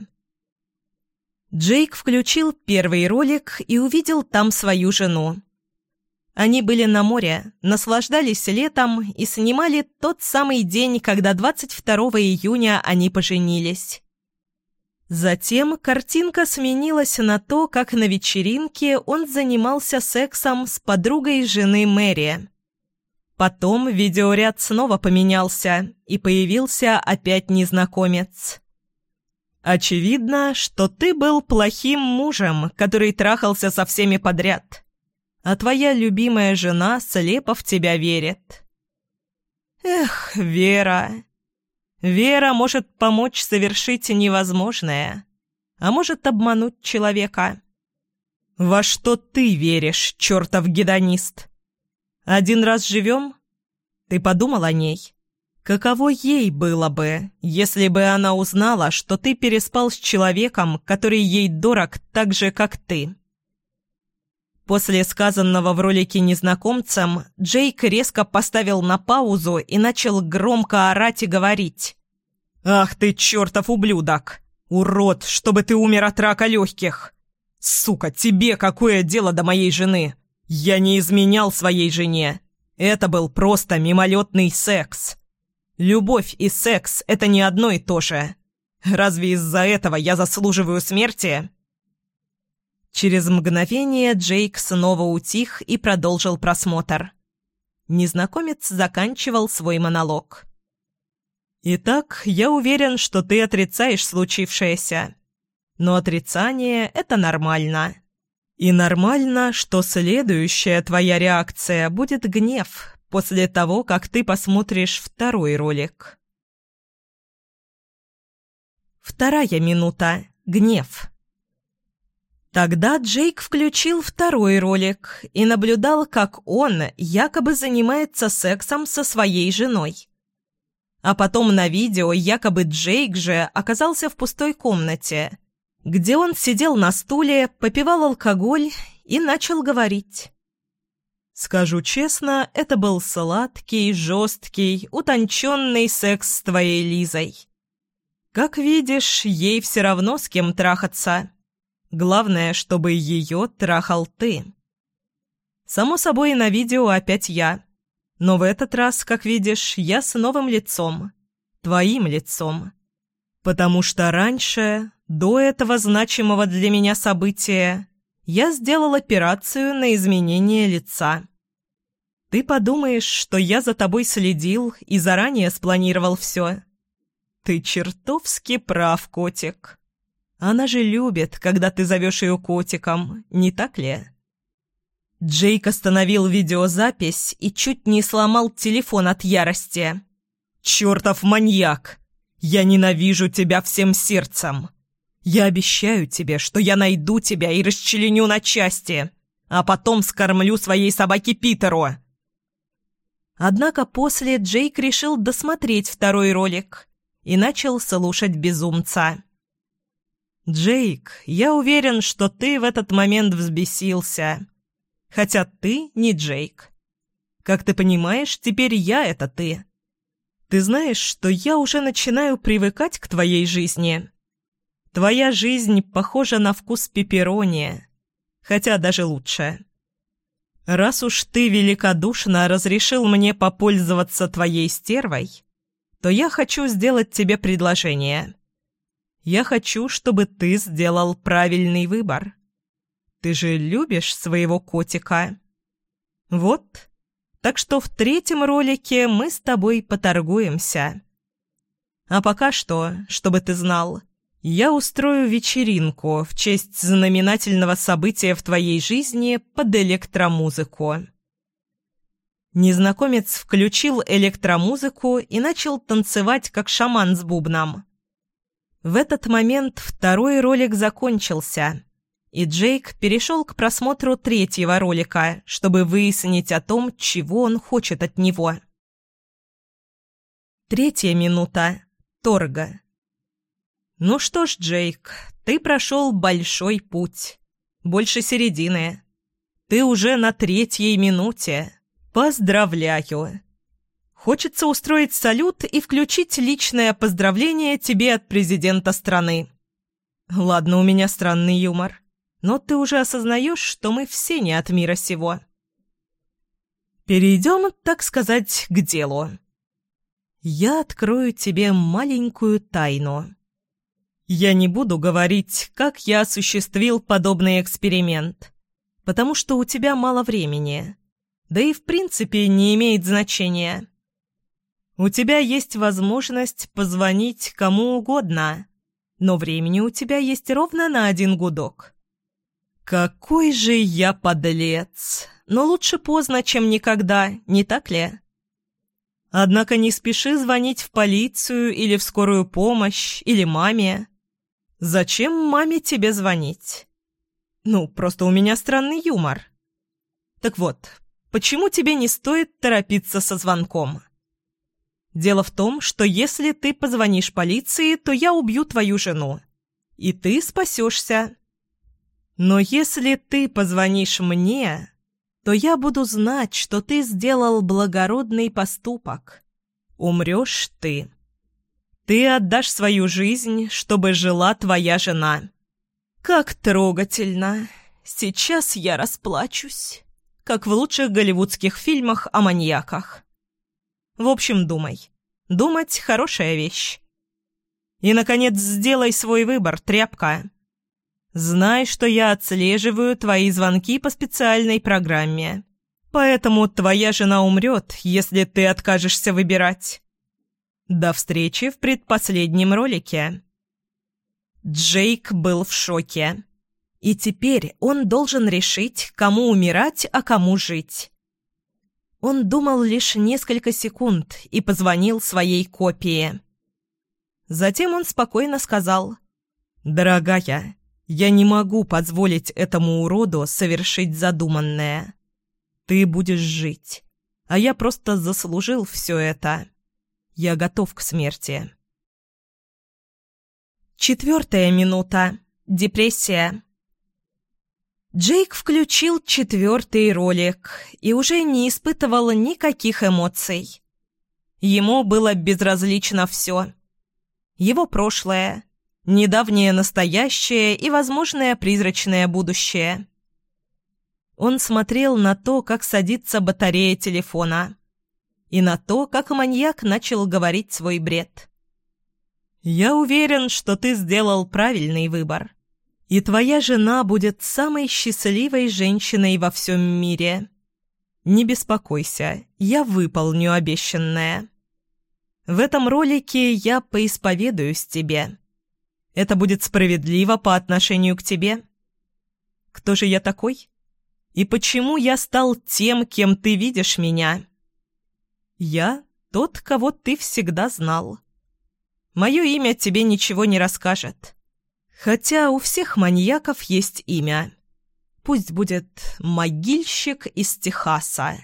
Джейк включил первый ролик и увидел там свою жену. Они были на море, наслаждались летом и снимали тот самый день, когда 22 июня они поженились. Затем картинка сменилась на то, как на вечеринке он занимался сексом с подругой жены Мэри. Потом видеоряд снова поменялся, и появился опять незнакомец. «Очевидно, что ты был плохим мужем, который трахался со всеми подряд, а твоя любимая жена слепо в тебя верит». «Эх, Вера, Вера может помочь совершить невозможное, а может обмануть человека. Во что ты веришь, чертов гедонист? Один раз живем? Ты подумал о ней? Каково ей было бы, если бы она узнала, что ты переспал с человеком, который ей дорог так же, как ты? После сказанного в ролике незнакомцем, Джейк резко поставил на паузу и начал громко орать и говорить. «Ах ты, чертов ублюдок! Урод, чтобы ты умер от рака легких! Сука, тебе какое дело до моей жены? Я не изменял своей жене. Это был просто мимолетный секс. Любовь и секс — это не одно и то же. Разве из-за этого я заслуживаю смерти?» Через мгновение Джейк снова утих и продолжил просмотр. Незнакомец заканчивал свой монолог. «Итак, я уверен, что ты отрицаешь случившееся. Но отрицание — это нормально. И нормально, что следующая твоя реакция будет гнев после того, как ты посмотришь второй ролик». Вторая минута. Гнев. Тогда Джейк включил второй ролик и наблюдал, как он якобы занимается сексом со своей женой. А потом на видео якобы Джейк же оказался в пустой комнате, где он сидел на стуле, попивал алкоголь и начал говорить. «Скажу честно, это был сладкий, жесткий, утонченный секс с твоей Лизой. Как видишь, ей все равно с кем трахаться». Главное, чтобы ее трахал ты. Само собой, на видео опять я. Но в этот раз, как видишь, я с новым лицом. Твоим лицом. Потому что раньше, До этого значимого для меня события я сделал операцию на изменение лица. Ты подумаешь, что я за тобой следил и заранее спланировал все. Ты чертовски прав, котик. Она же любит, когда ты зовешь ее котиком, не так ли? Джейк остановил видеозапись и чуть не сломал телефон от ярости. «Чертов маньяк! Я ненавижу тебя всем сердцем! Я обещаю тебе, что я найду тебя и расчленю на части, а потом скормлю своей собаке Питеру!» Однако после Джейк решил досмотреть второй ролик и начал слушать безумца. «Джейк, я уверен, что ты в этот момент взбесился. Хотя ты не Джейк. Как ты понимаешь, теперь я — это ты. Ты знаешь, что я уже начинаю привыкать к твоей жизни. Твоя жизнь похожа на вкус пепперони, хотя даже лучше». «Раз уж ты великодушно разрешил мне попользоваться твоей стервой, то я хочу сделать тебе предложение. Я хочу, чтобы ты сделал правильный выбор. Ты же любишь своего котика. Вот. Так что в третьем ролике мы с тобой поторгуемся. А пока что, чтобы ты знал, я устрою вечеринку в честь знаменательного события в твоей жизни под электромузыку. Незнакомец включил электромузыку и начал танцевать, как шаман с бубном. В этот момент второй ролик закончился, и Джейк перешел к просмотру третьего ролика, чтобы выяснить о том, чего он хочет от него. Третья минута. Торга. «Ну что ж, Джейк, ты прошел большой путь. Больше середины. Ты уже на третьей минуте. Поздравляю!» Хочется устроить салют и включить личное поздравление тебе от президента страны. Ладно, у меня странный юмор, но ты уже осознаешь, что мы все не от мира сего. Перейдем, так сказать, к делу. Я открою тебе маленькую тайну. Я не буду говорить, как я осуществил подобный эксперимент, потому что у тебя мало времени. Да и в принципе не имеет значения. У тебя есть возможность позвонить кому угодно, но времени у тебя есть ровно на один гудок. Какой же я подлец! Но лучше поздно, чем никогда, не так ли? Однако не спеши звонить в полицию или в скорую помощь, или маме. Зачем маме тебе звонить? Ну, просто у меня странный юмор. Так вот, почему тебе не стоит торопиться со звонком? Дело в том, что если ты позвонишь полиции, то я убью твою жену. И ты спасешься. Но если ты позвонишь мне, то я буду знать, что ты сделал благородный поступок. Умрешь ты. Ты отдашь свою жизнь, чтобы жила твоя жена. Как трогательно. Сейчас я расплачусь. Как в лучших голливудских фильмах о маньяках. В общем, думай. Думать – хорошая вещь. И, наконец, сделай свой выбор, тряпка. Знай, что я отслеживаю твои звонки по специальной программе. Поэтому твоя жена умрет, если ты откажешься выбирать. До встречи в предпоследнем ролике. Джейк был в шоке. И теперь он должен решить, кому умирать, а кому жить. Он думал лишь несколько секунд и позвонил своей копии. Затем он спокойно сказал «Дорогая, я не могу позволить этому уроду совершить задуманное. Ты будешь жить, а я просто заслужил все это». Я готов к смерти. Четвертая минута. Депрессия. Джейк включил четвертый ролик и уже не испытывал никаких эмоций. Ему было безразлично все. Его прошлое, недавнее настоящее и возможное призрачное будущее. Он смотрел на то, как садится батарея телефона – и на то, как маньяк начал говорить свой бред. «Я уверен, что ты сделал правильный выбор, и твоя жена будет самой счастливой женщиной во всем мире. Не беспокойся, я выполню обещанное. В этом ролике я поисповедуюсь тебе. Это будет справедливо по отношению к тебе. Кто же я такой? И почему я стал тем, кем ты видишь меня? Я тот, кого ты всегда знал. Мое имя тебе ничего не расскажет. Хотя у всех маньяков есть имя. Пусть будет «могильщик из Техаса».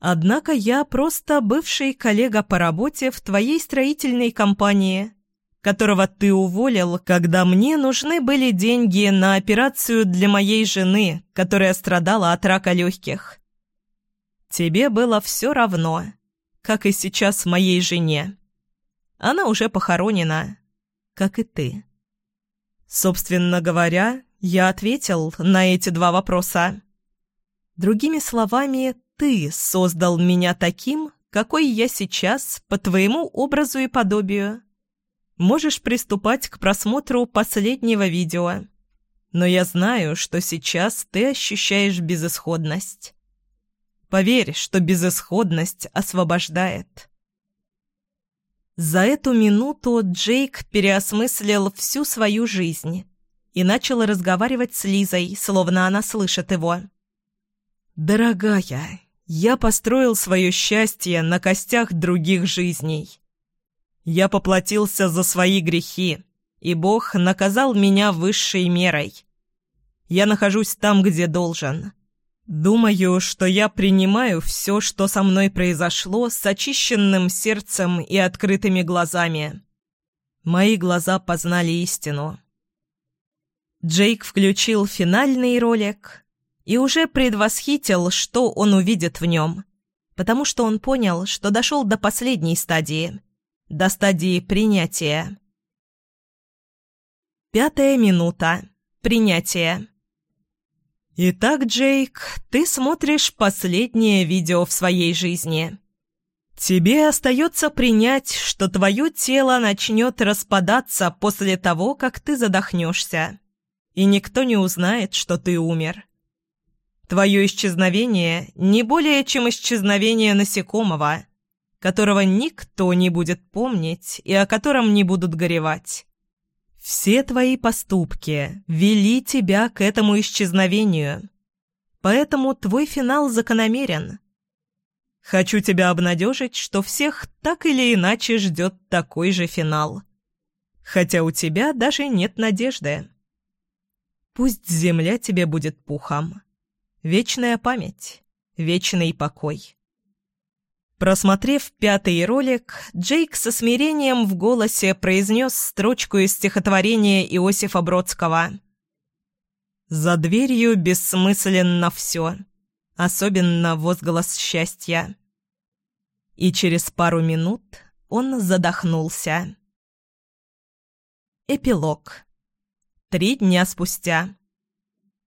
Однако я просто бывший коллега по работе в твоей строительной компании, которого ты уволил, когда мне нужны были деньги на операцию для моей жены, которая страдала от рака легких. Тебе было все равно, как и сейчас моей жене. Она уже похоронена, как и ты. Собственно говоря, я ответил на эти два вопроса. Другими словами, ты создал меня таким, какой я сейчас, по твоему образу и подобию. Можешь приступать к просмотру последнего видео. Но я знаю, что сейчас ты ощущаешь безысходность. Поверь, что безысходность освобождает. За эту минуту Джейк переосмыслил всю свою жизнь и начал разговаривать с Лизой, словно она слышит его. «Дорогая, я построил свое счастье на костях других жизней. Я поплатился за свои грехи, и Бог наказал меня высшей мерой. Я нахожусь там, где должен. Думаю, что я принимаю все, что со мной произошло, с очищенным сердцем и открытыми глазами. Мои глаза познали истину. Джейк включил финальный ролик и уже предвосхитил, что он увидит в нем, потому что он понял, что дошел до последней стадии — до стадии принятия. Пятая минута. Принятие. Итак, Джейк, ты смотришь последнее видео в своей жизни. Тебе остается принять, что твое тело начнет распадаться после того, как ты задохнешься, и никто не узнает, что ты умер. Твое исчезновение не более чем исчезновение насекомого – которого никто не будет помнить и о котором не будут горевать. Все твои поступки вели тебя к этому исчезновению, поэтому твой финал закономерен. Хочу тебя обнадежить, что всех так или иначе ждет такой же финал. Хотя у тебя даже нет надежды. Пусть земля тебе будет пухом. Вечная память, вечный покой. Просмотрев пятый ролик, Джейк со смирением в голосе произнес строчку из стихотворения Иосифа Бродского. «За дверью бессмысленно все, особенно возглас счастья». И через пару минут он задохнулся. Эпилог. Три дня спустя.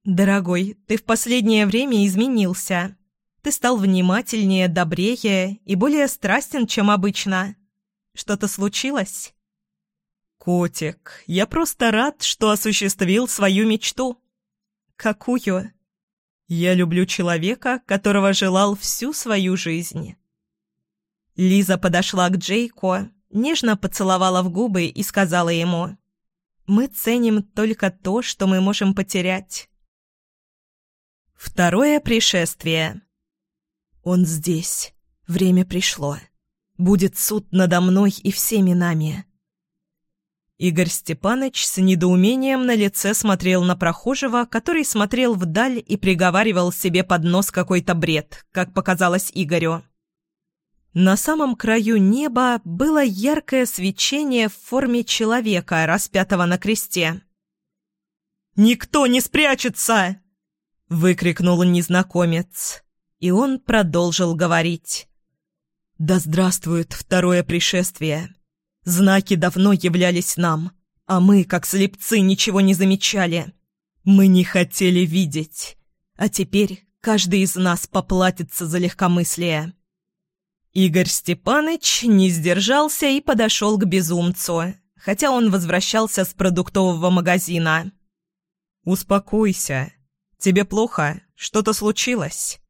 «Дорогой, ты в последнее время изменился». Ты стал внимательнее, добрее и более страстен, чем обычно. Что-то случилось?» «Котик, я просто рад, что осуществил свою мечту». «Какую?» «Я люблю человека, которого желал всю свою жизнь». Лиза подошла к Джейку, нежно поцеловала в губы и сказала ему, «Мы ценим только то, что мы можем потерять». Второе пришествие. Он здесь. Время пришло. Будет суд надо мной и всеми нами. Игорь Степаныч с недоумением на лице смотрел на прохожего, который смотрел вдаль и приговаривал себе под нос какой-то бред, как показалось Игорю. На самом краю неба было яркое свечение в форме человека, распятого на кресте. «Никто не спрячется!» — выкрикнул незнакомец. И он продолжил говорить. «Да здравствует второе пришествие! Знаки давно являлись нам, а мы, как слепцы, ничего не замечали. Мы не хотели видеть, а теперь каждый из нас поплатится за легкомыслие. Игорь Степаныч не сдержался и подошел к безумцу, хотя он возвращался с продуктового магазина. «Успокойся. Тебе плохо? Что-то случилось?»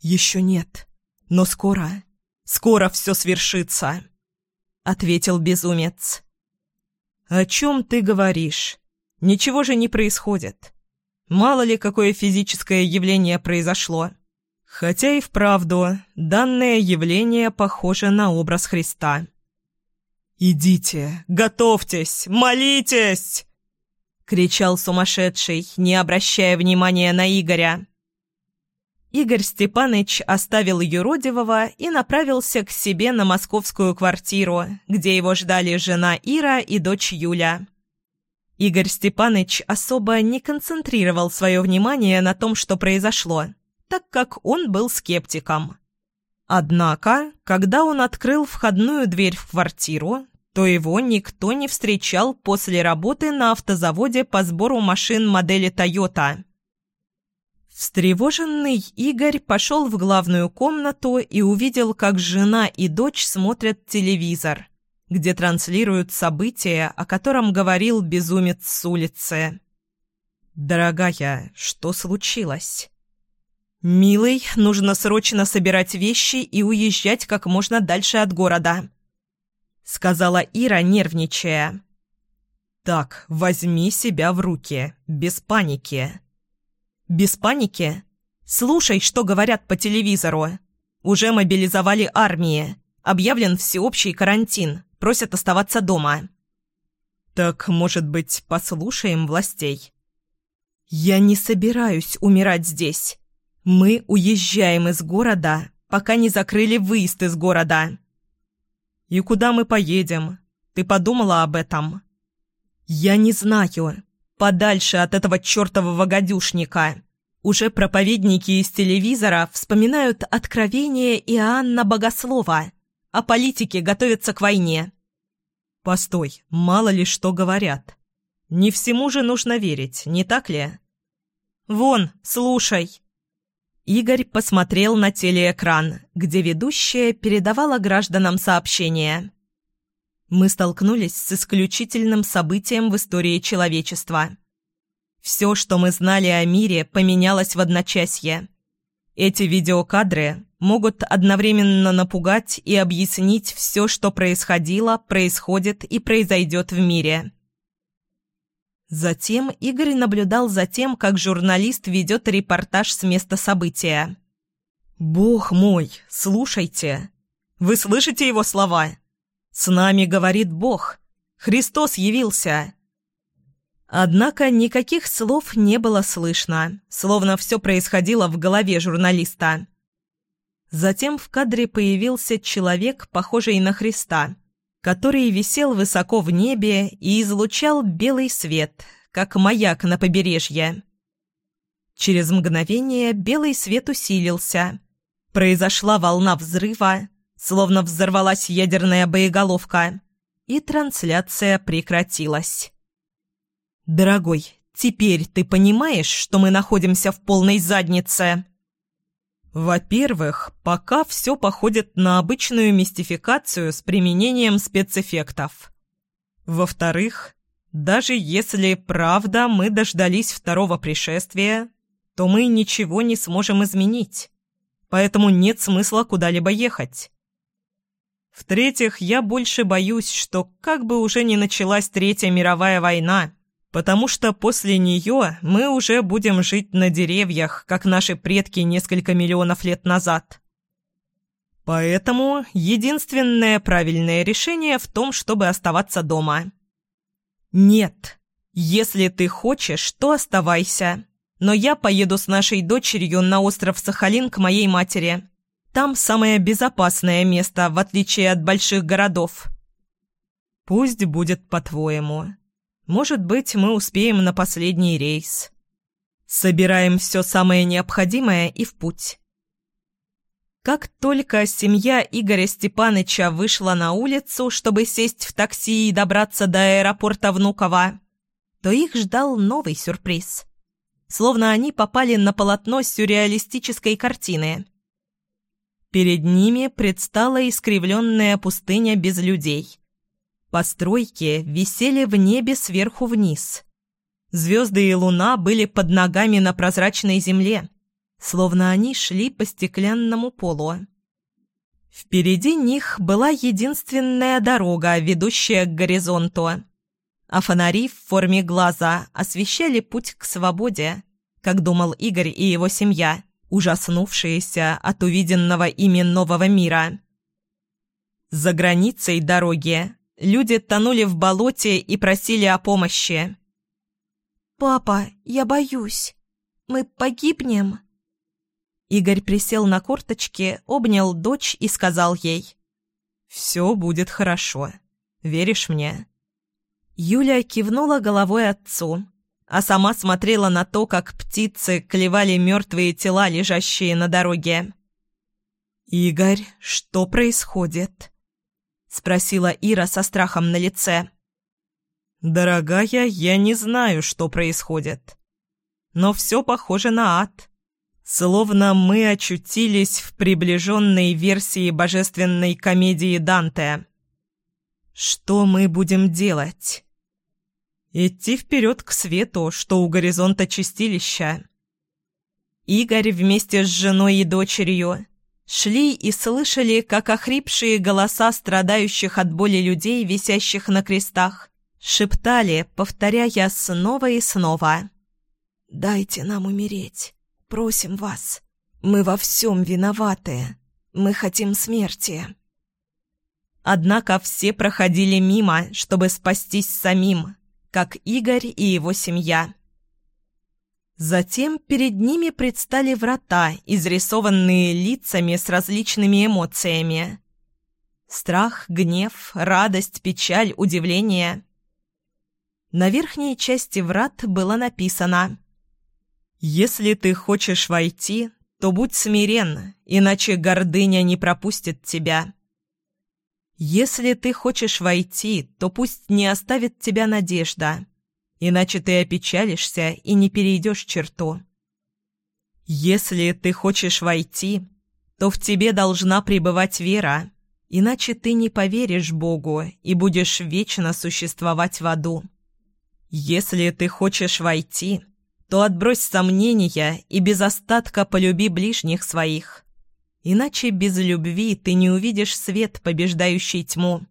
«Еще нет. Но скоро, скоро все свершится», — ответил безумец. «О чем ты говоришь? Ничего же не происходит. Мало ли, какое физическое явление произошло. Хотя и вправду, данное явление похоже на образ Христа». «Идите, готовьтесь, молитесь!» — кричал сумасшедший, не обращая внимания на Игоря. Игорь Степаныч оставил юродивого и направился к себе на московскую квартиру, где его ждали жена Ира и дочь Юля. Игорь Степаныч особо не концентрировал свое внимание на том, что произошло, так как он был скептиком. Однако, когда он открыл входную дверь в квартиру, то его никто не встречал после работы на автозаводе по сбору машин модели «Тойота». Встревоженный Игорь пошел в главную комнату и увидел, как жена и дочь смотрят телевизор, где транслируют события, о котором говорил безумец с улицы. «Дорогая, что случилось?» «Милый, нужно срочно собирать вещи и уезжать как можно дальше от города», — сказала Ира, нервничая. «Так, возьми себя в руки, без паники». Без паники. Слушай, что говорят по телевизору. Уже мобилизовали армии. Объявлен всеобщий карантин. Просят оставаться дома. Так, может быть, послушаем властей? Я не собираюсь умирать здесь. Мы уезжаем из города, пока не закрыли выезд из города. И куда мы поедем? Ты подумала об этом? Я не знаю подальше от этого чертового гадюшника. Уже проповедники из телевизора вспоминают откровение Иоанна Богослова, а политики готовятся к войне. Постой, мало ли что говорят. Не всему же нужно верить, не так ли? Вон, слушай. Игорь посмотрел на телеэкран, где ведущая передавала гражданам сообщение мы столкнулись с исключительным событием в истории человечества. Все, что мы знали о мире, поменялось в одночасье. Эти видеокадры могут одновременно напугать и объяснить все, что происходило, происходит и произойдет в мире. Затем Игорь наблюдал за тем, как журналист ведет репортаж с места события. «Бог мой, слушайте! Вы слышите его слова?» «С нами говорит Бог. Христос явился». Однако никаких слов не было слышно, словно все происходило в голове журналиста. Затем в кадре появился человек, похожий на Христа, который висел высоко в небе и излучал белый свет, как маяк на побережье. Через мгновение белый свет усилился. Произошла волна взрыва, словно взорвалась ядерная боеголовка, и трансляция прекратилась. «Дорогой, теперь ты понимаешь, что мы находимся в полной заднице?» Во-первых, пока все походит на обычную мистификацию с применением спецэффектов. Во-вторых, даже если, правда, мы дождались второго пришествия, то мы ничего не сможем изменить, поэтому нет смысла куда-либо ехать. В-третьих, я больше боюсь, что как бы уже не началась Третья мировая война, потому что после нее мы уже будем жить на деревьях, как наши предки несколько миллионов лет назад. Поэтому единственное правильное решение в том, чтобы оставаться дома. Нет, если ты хочешь, то оставайся. Но я поеду с нашей дочерью на остров Сахалин к моей матери. Там самое безопасное место, в отличие от больших городов. Пусть будет по-твоему. Может быть, мы успеем на последний рейс. Собираем все самое необходимое и в путь. Как только семья Игоря Степаныча вышла на улицу, чтобы сесть в такси и добраться до аэропорта Внуково, то их ждал новый сюрприз. Словно они попали на полотно сюрреалистической картины – Перед ними предстала искривленная пустыня без людей. Постройки висели в небе сверху вниз. Звезды и луна были под ногами на прозрачной земле, словно они шли по стеклянному полу. Впереди них была единственная дорога, ведущая к горизонту, а фонари в форме глаза освещали путь к свободе, как думал Игорь и его семья, ужаснувшиеся от увиденного ими нового мира. За границей дороги люди тонули в болоте и просили о помощи.
«Папа, я боюсь. Мы погибнем?»
Игорь присел на корточки, обнял дочь и сказал ей. «Все будет хорошо. Веришь мне?» Юля кивнула головой отцу, а сама смотрела на то, как птицы клевали мертвые тела, лежащие на дороге. «Игорь, что происходит?» — спросила Ира со страхом на лице. «Дорогая, я не знаю, что происходит. Но все похоже на ад. Словно мы очутились в приближенной версии божественной комедии Данте. Что мы будем делать?» «Идти вперед к свету, что у горизонта чистилища». Игорь вместе с женой и дочерью шли и слышали, как охрипшие голоса страдающих от боли людей, висящих на крестах, Шептали, повторяя снова и снова.
«Дайте нам умереть. Просим вас. Мы во всем виноваты. Мы хотим смерти».
Однако все проходили мимо, чтобы спастись самим, как Игорь и его семья. Затем перед ними предстали врата, изрисованные лицами с различными эмоциями. Страх, гнев, радость, печаль, удивление. На верхней части врат было написано «Если ты хочешь войти, то будь смирен, иначе гордыня не пропустит тебя. Если ты хочешь войти, то пусть не оставит тебя надежда, иначе ты опечалишься и не перейдешь черту. Если ты хочешь войти, то в тебе должна пребывать вера, иначе ты не поверишь Богу и будешь вечно существовать в аду. «Если ты хочешь войти, то отбрось сомнения и без остатка полюби ближних своих. Иначе без любви ты не увидишь свет, побеждающий тьму».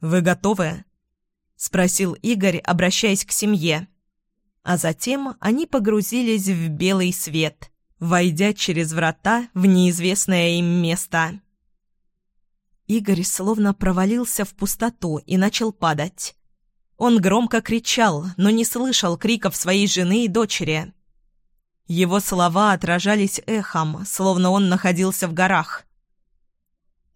«Вы готовы?» — спросил Игорь, обращаясь к семье. А затем они погрузились в белый свет, войдя через врата в неизвестное им место. Игорь словно провалился в пустоту и начал падать. Он громко кричал, но не слышал криков своей жены и дочери. Его слова отражались эхом, словно он находился в горах.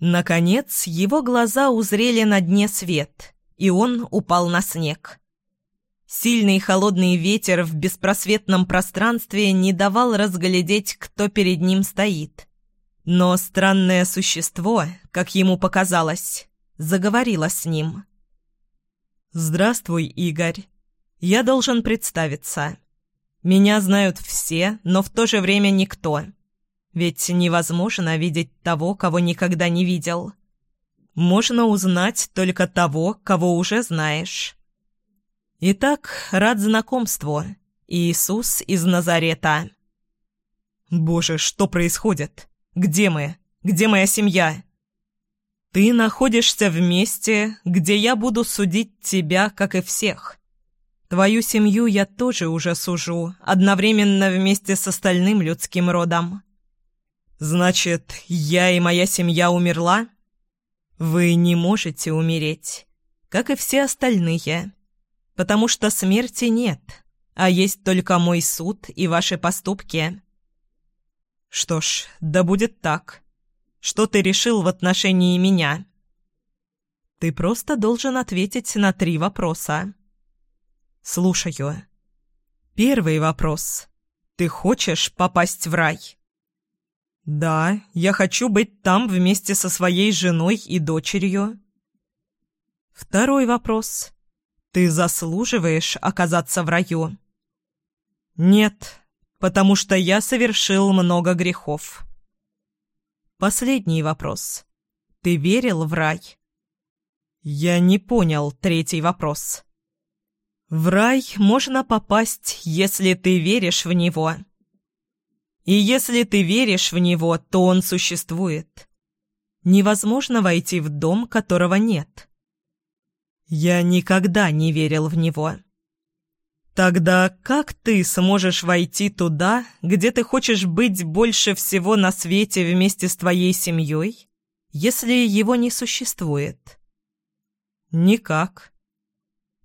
Наконец, его глаза узрели на дне свет, и он упал на снег. Сильный холодный ветер в беспросветном пространстве не давал разглядеть, кто перед ним стоит. Но странное существо, как ему показалось, заговорило с ним. «Здравствуй, Игорь. Я должен представиться. Меня знают все, но в то же время никто. Ведь невозможно видеть того, кого никогда не видел. Можно узнать только того, кого уже знаешь. Итак, рад знакомству. Иисус из Назарета». «Боже, что происходит? Где мы? Где моя семья?» Ты находишься в месте, где я буду судить тебя, как и всех. Твою семью я тоже уже сужу, одновременно вместе с остальным людским родом. Значит, я и моя семья умерла? Вы не можете умереть, как и все остальные, потому что смерти нет, а есть только мой суд и ваши поступки. Что ж, да будет так. Что ты решил в отношении меня?» «Ты просто должен ответить на три вопроса». «Слушаю». «Первый вопрос. Ты хочешь попасть в рай?» «Да, я хочу быть там вместе со своей женой и дочерью». «Второй вопрос. Ты заслуживаешь оказаться в раю?» «Нет, потому что я совершил много грехов». Последний вопрос. Ты верил в рай? Я не понял третий вопрос. В рай можно попасть, если ты веришь в него. И если ты веришь в него, то он существует. Невозможно войти в дом, которого нет. Я никогда не верил в него. Тогда как ты сможешь войти туда, где ты хочешь быть больше всего на свете вместе с твоей семьей, если его не существует? Никак.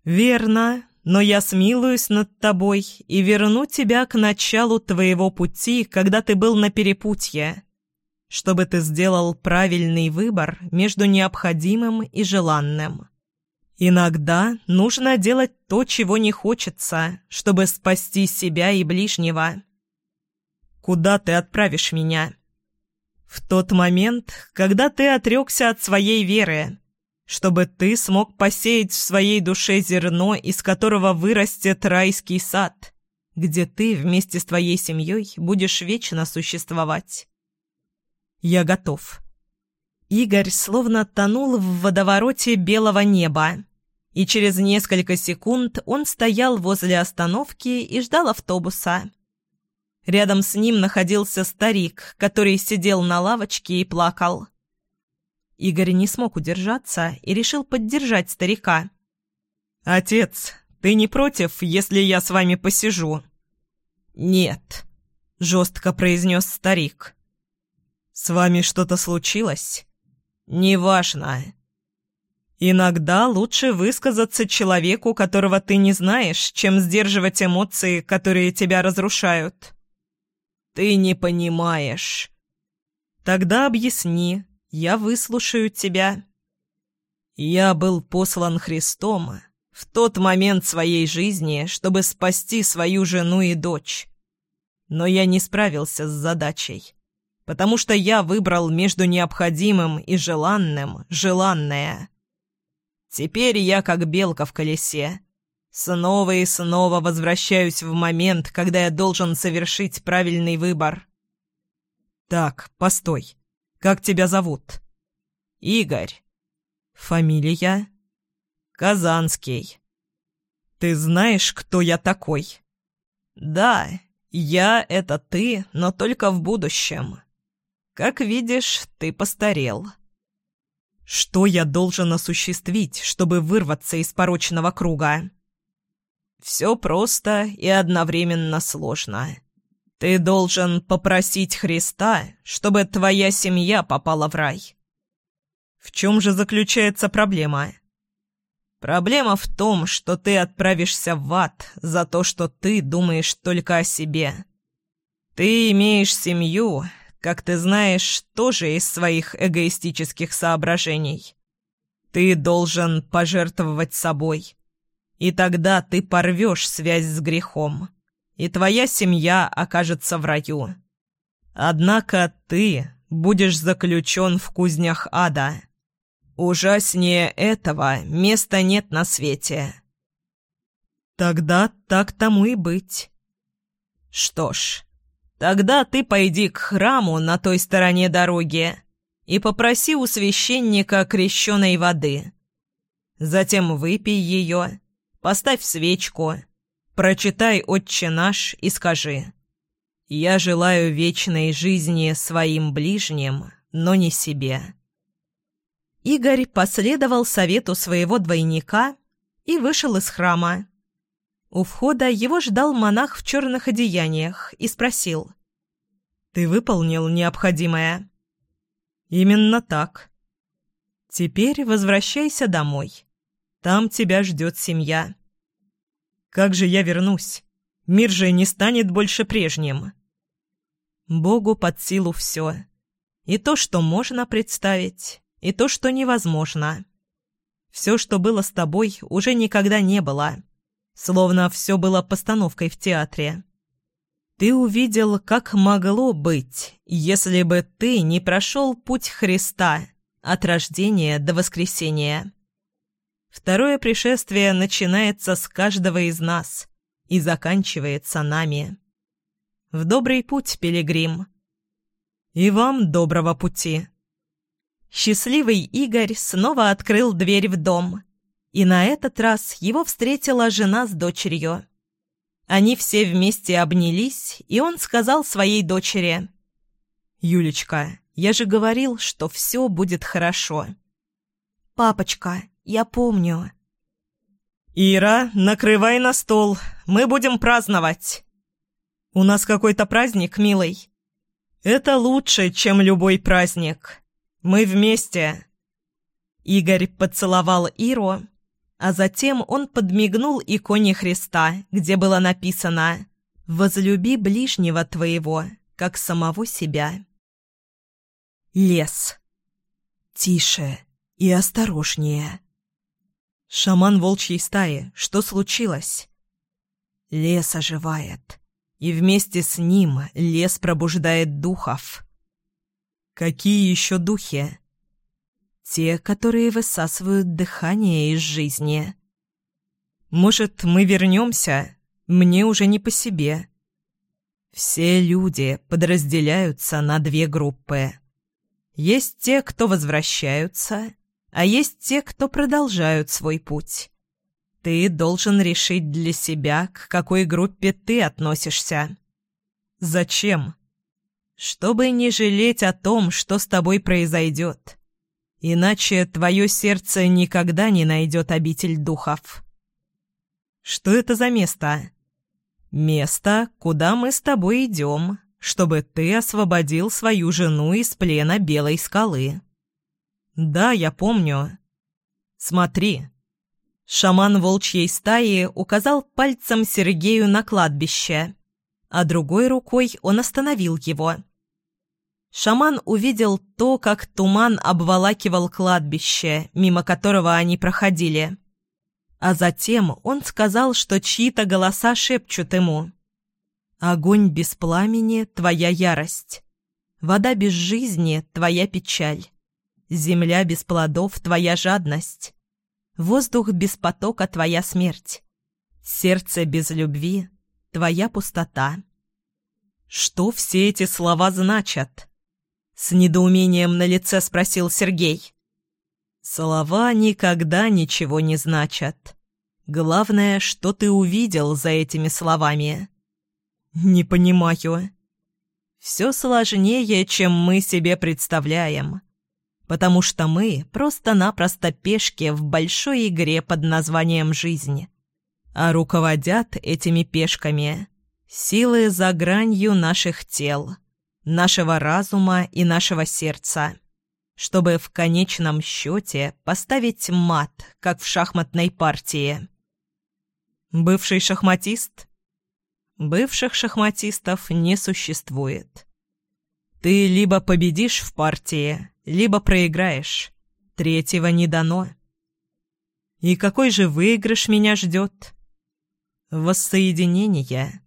Верно, но я смилуюсь над тобой и верну тебя к началу твоего пути, когда ты был на перепутье, чтобы ты сделал правильный выбор между необходимым и желанным. Иногда нужно делать то, чего не хочется, чтобы спасти себя и ближнего. Куда ты отправишь меня? В тот момент, когда ты отрекся от своей веры, чтобы ты смог посеять в своей душе зерно, из которого вырастет райский сад, где ты вместе с твоей семьей будешь вечно существовать. Я готов. Игорь словно тонул в водовороте белого неба, и через несколько секунд он стоял возле остановки и ждал автобуса. Рядом с ним находился старик, который сидел на лавочке и плакал. Игорь не смог удержаться и решил поддержать старика. «Отец, ты не против, если я с вами посижу?» «Нет», — жестко произнес старик. «С вами что-то случилось?» «Неважно». «Иногда лучше высказаться человеку, которого ты не знаешь, чем сдерживать эмоции, которые тебя разрушают». «Ты не понимаешь». «Тогда объясни, я выслушаю тебя». «Я был послан Христом в тот момент своей жизни, чтобы спасти свою жену и дочь. Но я не справился с задачей потому что я выбрал между необходимым и желанным желанное. Теперь я как белка в колесе. Снова и снова возвращаюсь в момент, когда я должен совершить правильный выбор. Так, постой. Как тебя зовут? Игорь. Фамилия? Казанский. Ты знаешь, кто я такой? Да, я — это ты, но только в будущем. Как видишь, ты постарел. Что я должен осуществить, чтобы вырваться из порочного круга? Все просто и одновременно сложно. Ты должен попросить Христа, чтобы твоя семья попала в рай. В чем же заключается проблема? Проблема в том, что ты отправишься в ад за то, что ты думаешь только о себе. Ты имеешь семью, как ты знаешь, тоже из своих эгоистических соображений. Ты должен пожертвовать собой. И тогда ты порвешь связь с грехом, и твоя семья окажется в раю. Однако ты будешь заключен в кузнях ада. Ужаснее этого места нет на свете. Тогда так тому и быть. Что ж, Тогда ты пойди к храму на той стороне дороги и попроси у священника крещеной воды. Затем выпей ее, поставь свечку, прочитай «Отче наш» и скажи «Я желаю вечной жизни своим ближним, но не себе». Игорь последовал совету своего двойника и вышел из храма. У входа его ждал монах в черных одеяниях и спросил. «Ты выполнил необходимое?» «Именно так. Теперь возвращайся домой. Там тебя ждет семья». «Как же я вернусь? Мир же не станет больше прежним». Богу под силу все. И то, что можно представить, и то, что невозможно. Все, что было с тобой, уже никогда не было словно все было постановкой в театре. Ты увидел, как могло быть, если бы ты не прошел путь Христа от рождения до воскресения. Второе пришествие начинается с каждого из нас и заканчивается нами. В добрый путь, пилигрим. «И вам доброго пути».
Счастливый Игорь снова открыл дверь в дом, и на этот раз его встретила жена с дочерью. Они все вместе обнялись, и он сказал своей дочери.
«Юлечка, я же говорил, что все будет хорошо».
«Папочка, я помню».
«Ира, накрывай на стол, мы будем праздновать». «У нас какой-то праздник, милый». «Это лучше, чем любой праздник. Мы вместе». Игорь поцеловал Иру, а затем он подмигнул иконе Христа, где было написано «Возлюби ближнего твоего, как самого себя». Лес. Тише и осторожнее. Шаман волчьей стаи, что случилось? Лес оживает, и вместе с ним лес пробуждает духов. Какие еще духи? Те, которые высасывают дыхание из жизни. Может, мы вернемся? Мне уже не по себе. Все люди подразделяются на две группы. Есть те, кто возвращаются, а есть те, кто продолжают свой путь. Ты должен решить для себя, к какой группе ты относишься. Зачем? Чтобы не жалеть о том, что с тобой произойдет. Иначе твое сердце никогда не найдет обитель духов. Что это за место? Место, куда мы с тобой идем, чтобы ты освободил свою жену из плена Белой скалы. Да, я помню. Смотри. Шаман волчьей стаи указал пальцем Сергею на кладбище, а другой рукой он остановил его — Шаман увидел то, как туман обволакивал кладбище, мимо которого они проходили. А затем он сказал, что чьи-то голоса шепчут ему. «Огонь без пламени — твоя ярость. Вода без жизни — твоя печаль. Земля без плодов — твоя жадность. Воздух без потока — твоя смерть. Сердце без любви — твоя пустота». Что все эти слова значат? С недоумением на лице спросил Сергей. Слова никогда ничего не значат. Главное, что ты увидел за этими словами. Не понимаю. Все сложнее, чем мы себе представляем. Потому что мы просто-напросто пешки в большой игре под названием «Жизнь». А руководят этими пешками силы за гранью наших тел — нашего разума и нашего сердца, чтобы в конечном счете поставить мат, как в шахматной партии. Бывший шахматист? Бывших шахматистов не существует. Ты либо победишь в партии, либо проиграешь. Третьего не дано. И какой же выигрыш меня ждет? Воссоединение.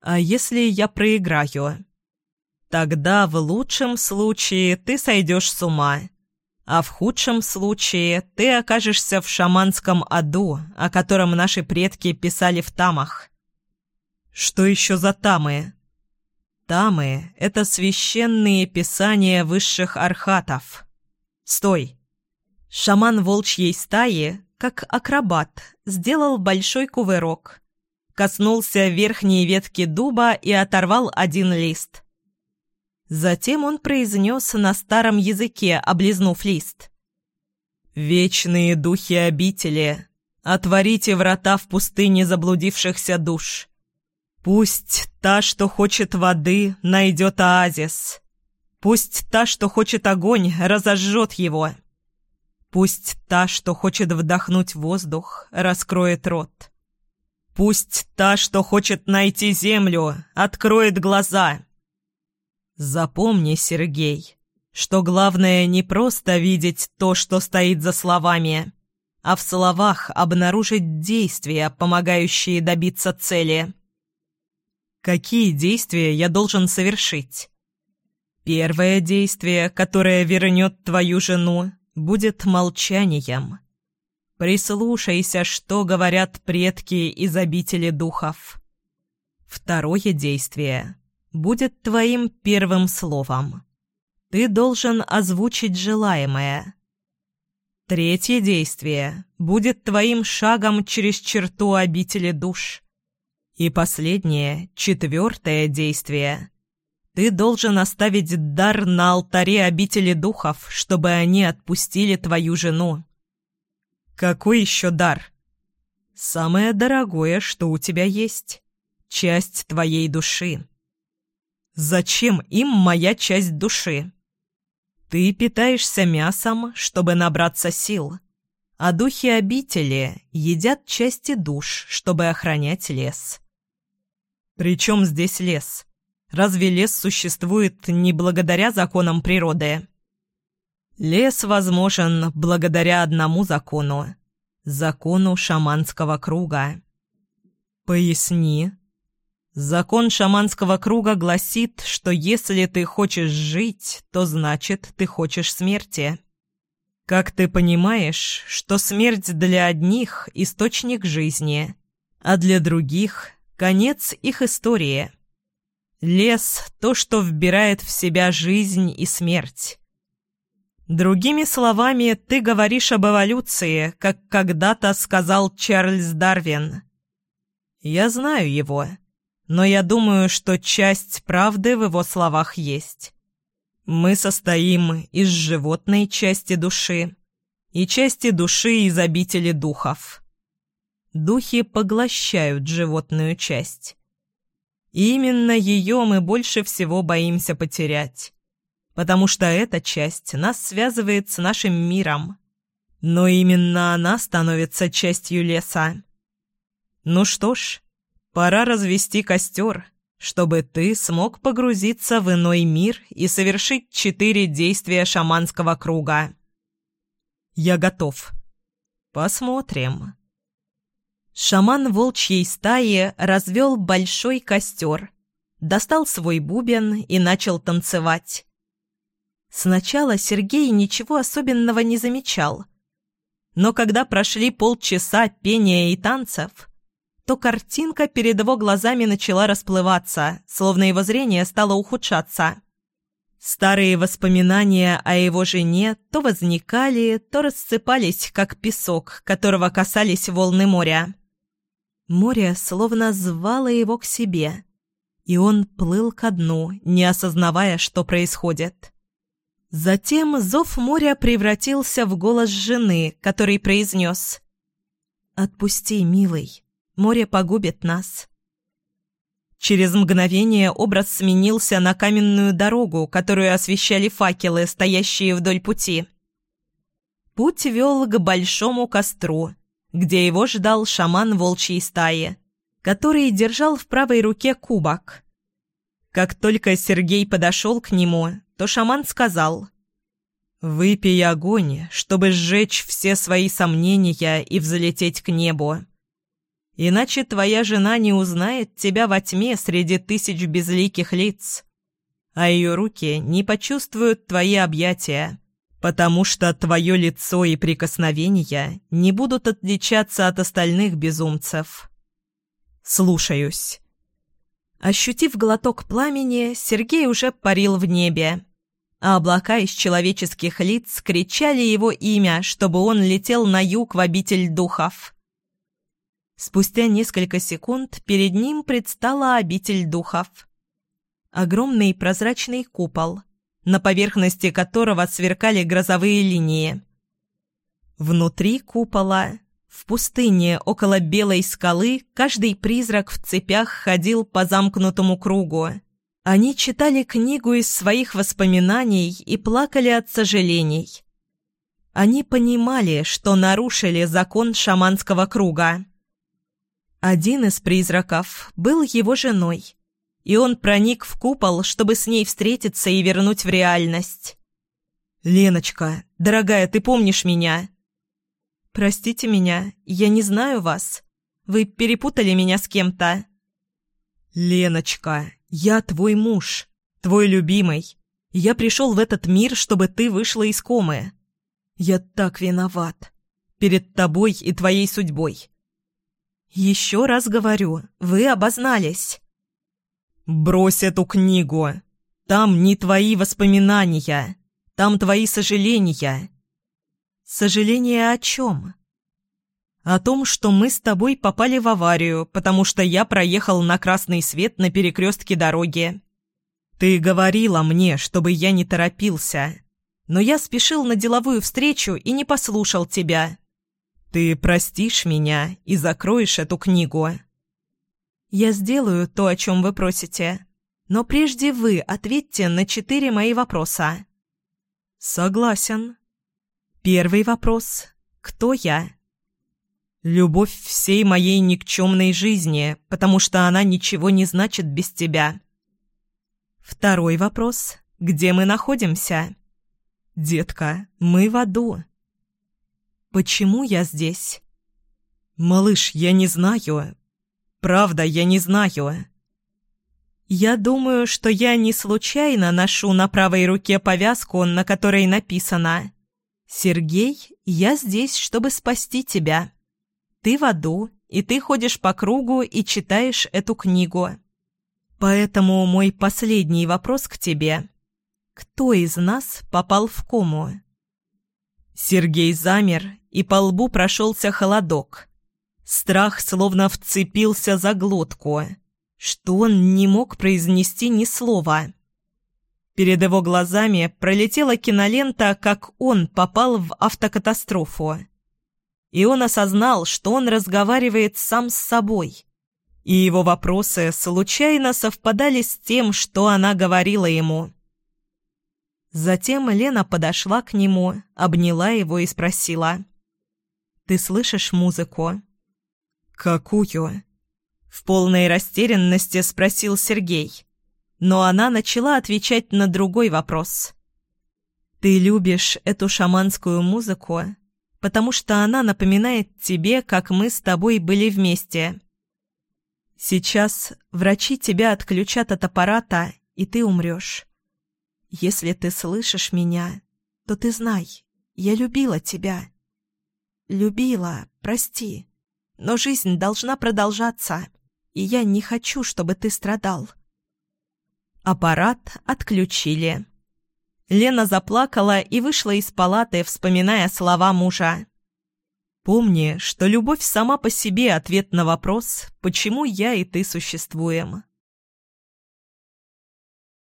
А если я проиграю? Тогда в лучшем случае ты сойдешь с ума, а в худшем случае ты окажешься в шаманском аду, о котором наши предки писали в тамах. Что еще за тамы? Тамы — это священные писания высших архатов. Стой! Шаман волчьей стаи, как акробат, сделал большой кувырок, коснулся верхней ветки дуба и оторвал один лист. Затем он произнес на старом языке, облизнув лист. «Вечные духи обители, отворите врата в пустыне заблудившихся душ. Пусть та, что хочет воды, найдет оазис. Пусть та, что хочет огонь, разожжет его. Пусть та, что хочет вдохнуть воздух, раскроет рот. Пусть та, что хочет найти землю, откроет глаза». Запомни, Сергей, что главное не просто видеть то, что стоит за словами, а в словах обнаружить действия, помогающие добиться цели. Какие действия я должен совершить? Первое действие, которое вернет твою жену, будет молчанием. Прислушайся, что говорят предки из обители духов. Второе действие
будет твоим первым словом. Ты должен озвучить желаемое. Третье действие будет твоим шагом через черту обители душ. И последнее, четвертое действие. Ты должен оставить дар на алтаре обители духов, чтобы они отпустили твою жену. Какой еще дар? Самое дорогое, что у тебя есть. Часть твоей души. Зачем им моя часть души? Ты питаешься мясом, чтобы набраться сил, а духи обители едят части душ, чтобы охранять лес. Причем здесь лес? Разве лес существует не благодаря законам природы? Лес возможен благодаря одному закону — закону шаманского круга. Поясни. Закон шаманского круга гласит, что если ты хочешь жить, то значит, ты хочешь смерти. Как ты понимаешь, что смерть для одних — источник жизни, а для других — конец их истории. Лес — то, что вбирает в себя жизнь и смерть. Другими словами, ты говоришь об эволюции, как когда-то сказал Чарльз Дарвин. Я знаю его, но я думаю, что часть правды в его словах есть. Мы состоим из животной части души и части души из обители духов. Духи поглощают животную часть. Именно ее мы больше всего боимся потерять потому что эта часть нас связывает с нашим миром. Но именно она становится частью леса. Ну что ж, пора развести костер, чтобы ты смог погрузиться в иной мир и совершить четыре действия шаманского круга. Я готов. Посмотрим. Шаман волчьей стаи развел большой костер, достал свой бубен и начал танцевать. Сначала Сергей ничего особенного не замечал. Но когда прошли полчаса пения и танцев, то картинка перед его глазами начала расплываться, словно его зрение стало ухудшаться. Старые воспоминания о его жене то возникали, то рассыпались, как песок, которого касались волны моря. Море словно звало его к себе, и он плыл ко дну, не осознавая, что происходит. Затем зов моря превратился в голос жены, который произнес «Отпусти, милый, море погубит нас». Через мгновение образ сменился на каменную дорогу, которую освещали факелы, стоящие вдоль пути. Путь вел к большому костру, где его ждал шаман волчьей стаи, который держал в правой руке кубок. Как только Сергей подошел к нему, то шаман сказал «Выпей огонь, чтобы сжечь все свои сомнения и взлететь к небу. Иначе твоя жена не узнает тебя во тьме среди тысяч безликих лиц, а ее руки не почувствуют твои объятия, потому что твое лицо и прикосновения не будут отличаться от остальных безумцев. Слушаюсь». Ощутив глоток пламени, Сергей уже парил в небе, а облака из человеческих лиц кричали его имя, чтобы он летел на юг в обитель духов. Спустя несколько секунд перед ним предстала обитель духов. Огромный прозрачный купол, на поверхности которого сверкали грозовые линии. Внутри купола в пустыне около белой скалы каждый призрак в цепях ходил по замкнутому кругу. Они читали книгу из своих воспоминаний и плакали от сожалений. Они понимали, что нарушили закон шаманского круга. Один из призраков был его женой, и он проник в купол, чтобы с ней встретиться и вернуть в реальность. «Леночка, дорогая, ты помнишь меня?» «Простите меня, я не знаю вас. Вы перепутали меня с кем-то». «Леночка, я твой муж, твой любимый. Я пришел в этот мир, чтобы ты вышла из комы. Я так виноват. Перед тобой и твоей судьбой». «Еще раз говорю, вы обознались».
«Брось эту книгу! Там не твои воспоминания, там твои сожаления».
«Сожаления о чем?»
«О том, что мы с тобой попали в аварию, потому что я проехал на красный свет на перекрестке дороги. Ты говорила мне, чтобы я не торопился, но я спешил на деловую встречу и не послушал тебя. Ты простишь меня и закроешь эту книгу».
«Я сделаю то, о чем вы просите, но прежде вы ответьте на четыре мои вопроса».
«Согласен».
Первый вопрос. Кто я?
Любовь всей моей никчемной жизни, потому что она ничего не значит без тебя.
Второй вопрос. Где мы находимся?
Детка, мы в аду.
Почему я здесь?
Малыш, я не знаю. Правда, я не знаю.
Я думаю, что я не случайно ношу на правой руке повязку, на которой написано «Сергей, я здесь, чтобы спасти тебя. Ты в аду, и ты ходишь по кругу и читаешь эту книгу. Поэтому мой последний вопрос к тебе. Кто из нас попал в кому?»
Сергей замер, и по лбу прошелся холодок. Страх словно вцепился за глотку, что он не мог произнести ни слова. Перед его глазами пролетела кинолента, как он попал в автокатастрофу. И он осознал, что он разговаривает сам с собой. И его вопросы случайно совпадали с тем, что она говорила ему. Затем Лена подошла к нему, обняла его и спросила. «Ты слышишь музыку?» «Какую?» В полной растерянности спросил Сергей но она начала отвечать на другой вопрос. «Ты любишь эту шаманскую музыку, потому что она напоминает тебе, как мы с тобой были вместе. Сейчас врачи тебя отключат от аппарата, и ты умрешь. Если ты слышишь меня, то ты знай, я любила тебя. Любила, прости, но жизнь должна продолжаться, и я не хочу, чтобы ты страдал». Аппарат отключили. Лена заплакала и вышла из палаты, вспоминая слова мужа. «Помни, что любовь сама по себе ответ на вопрос, почему я и ты существуем».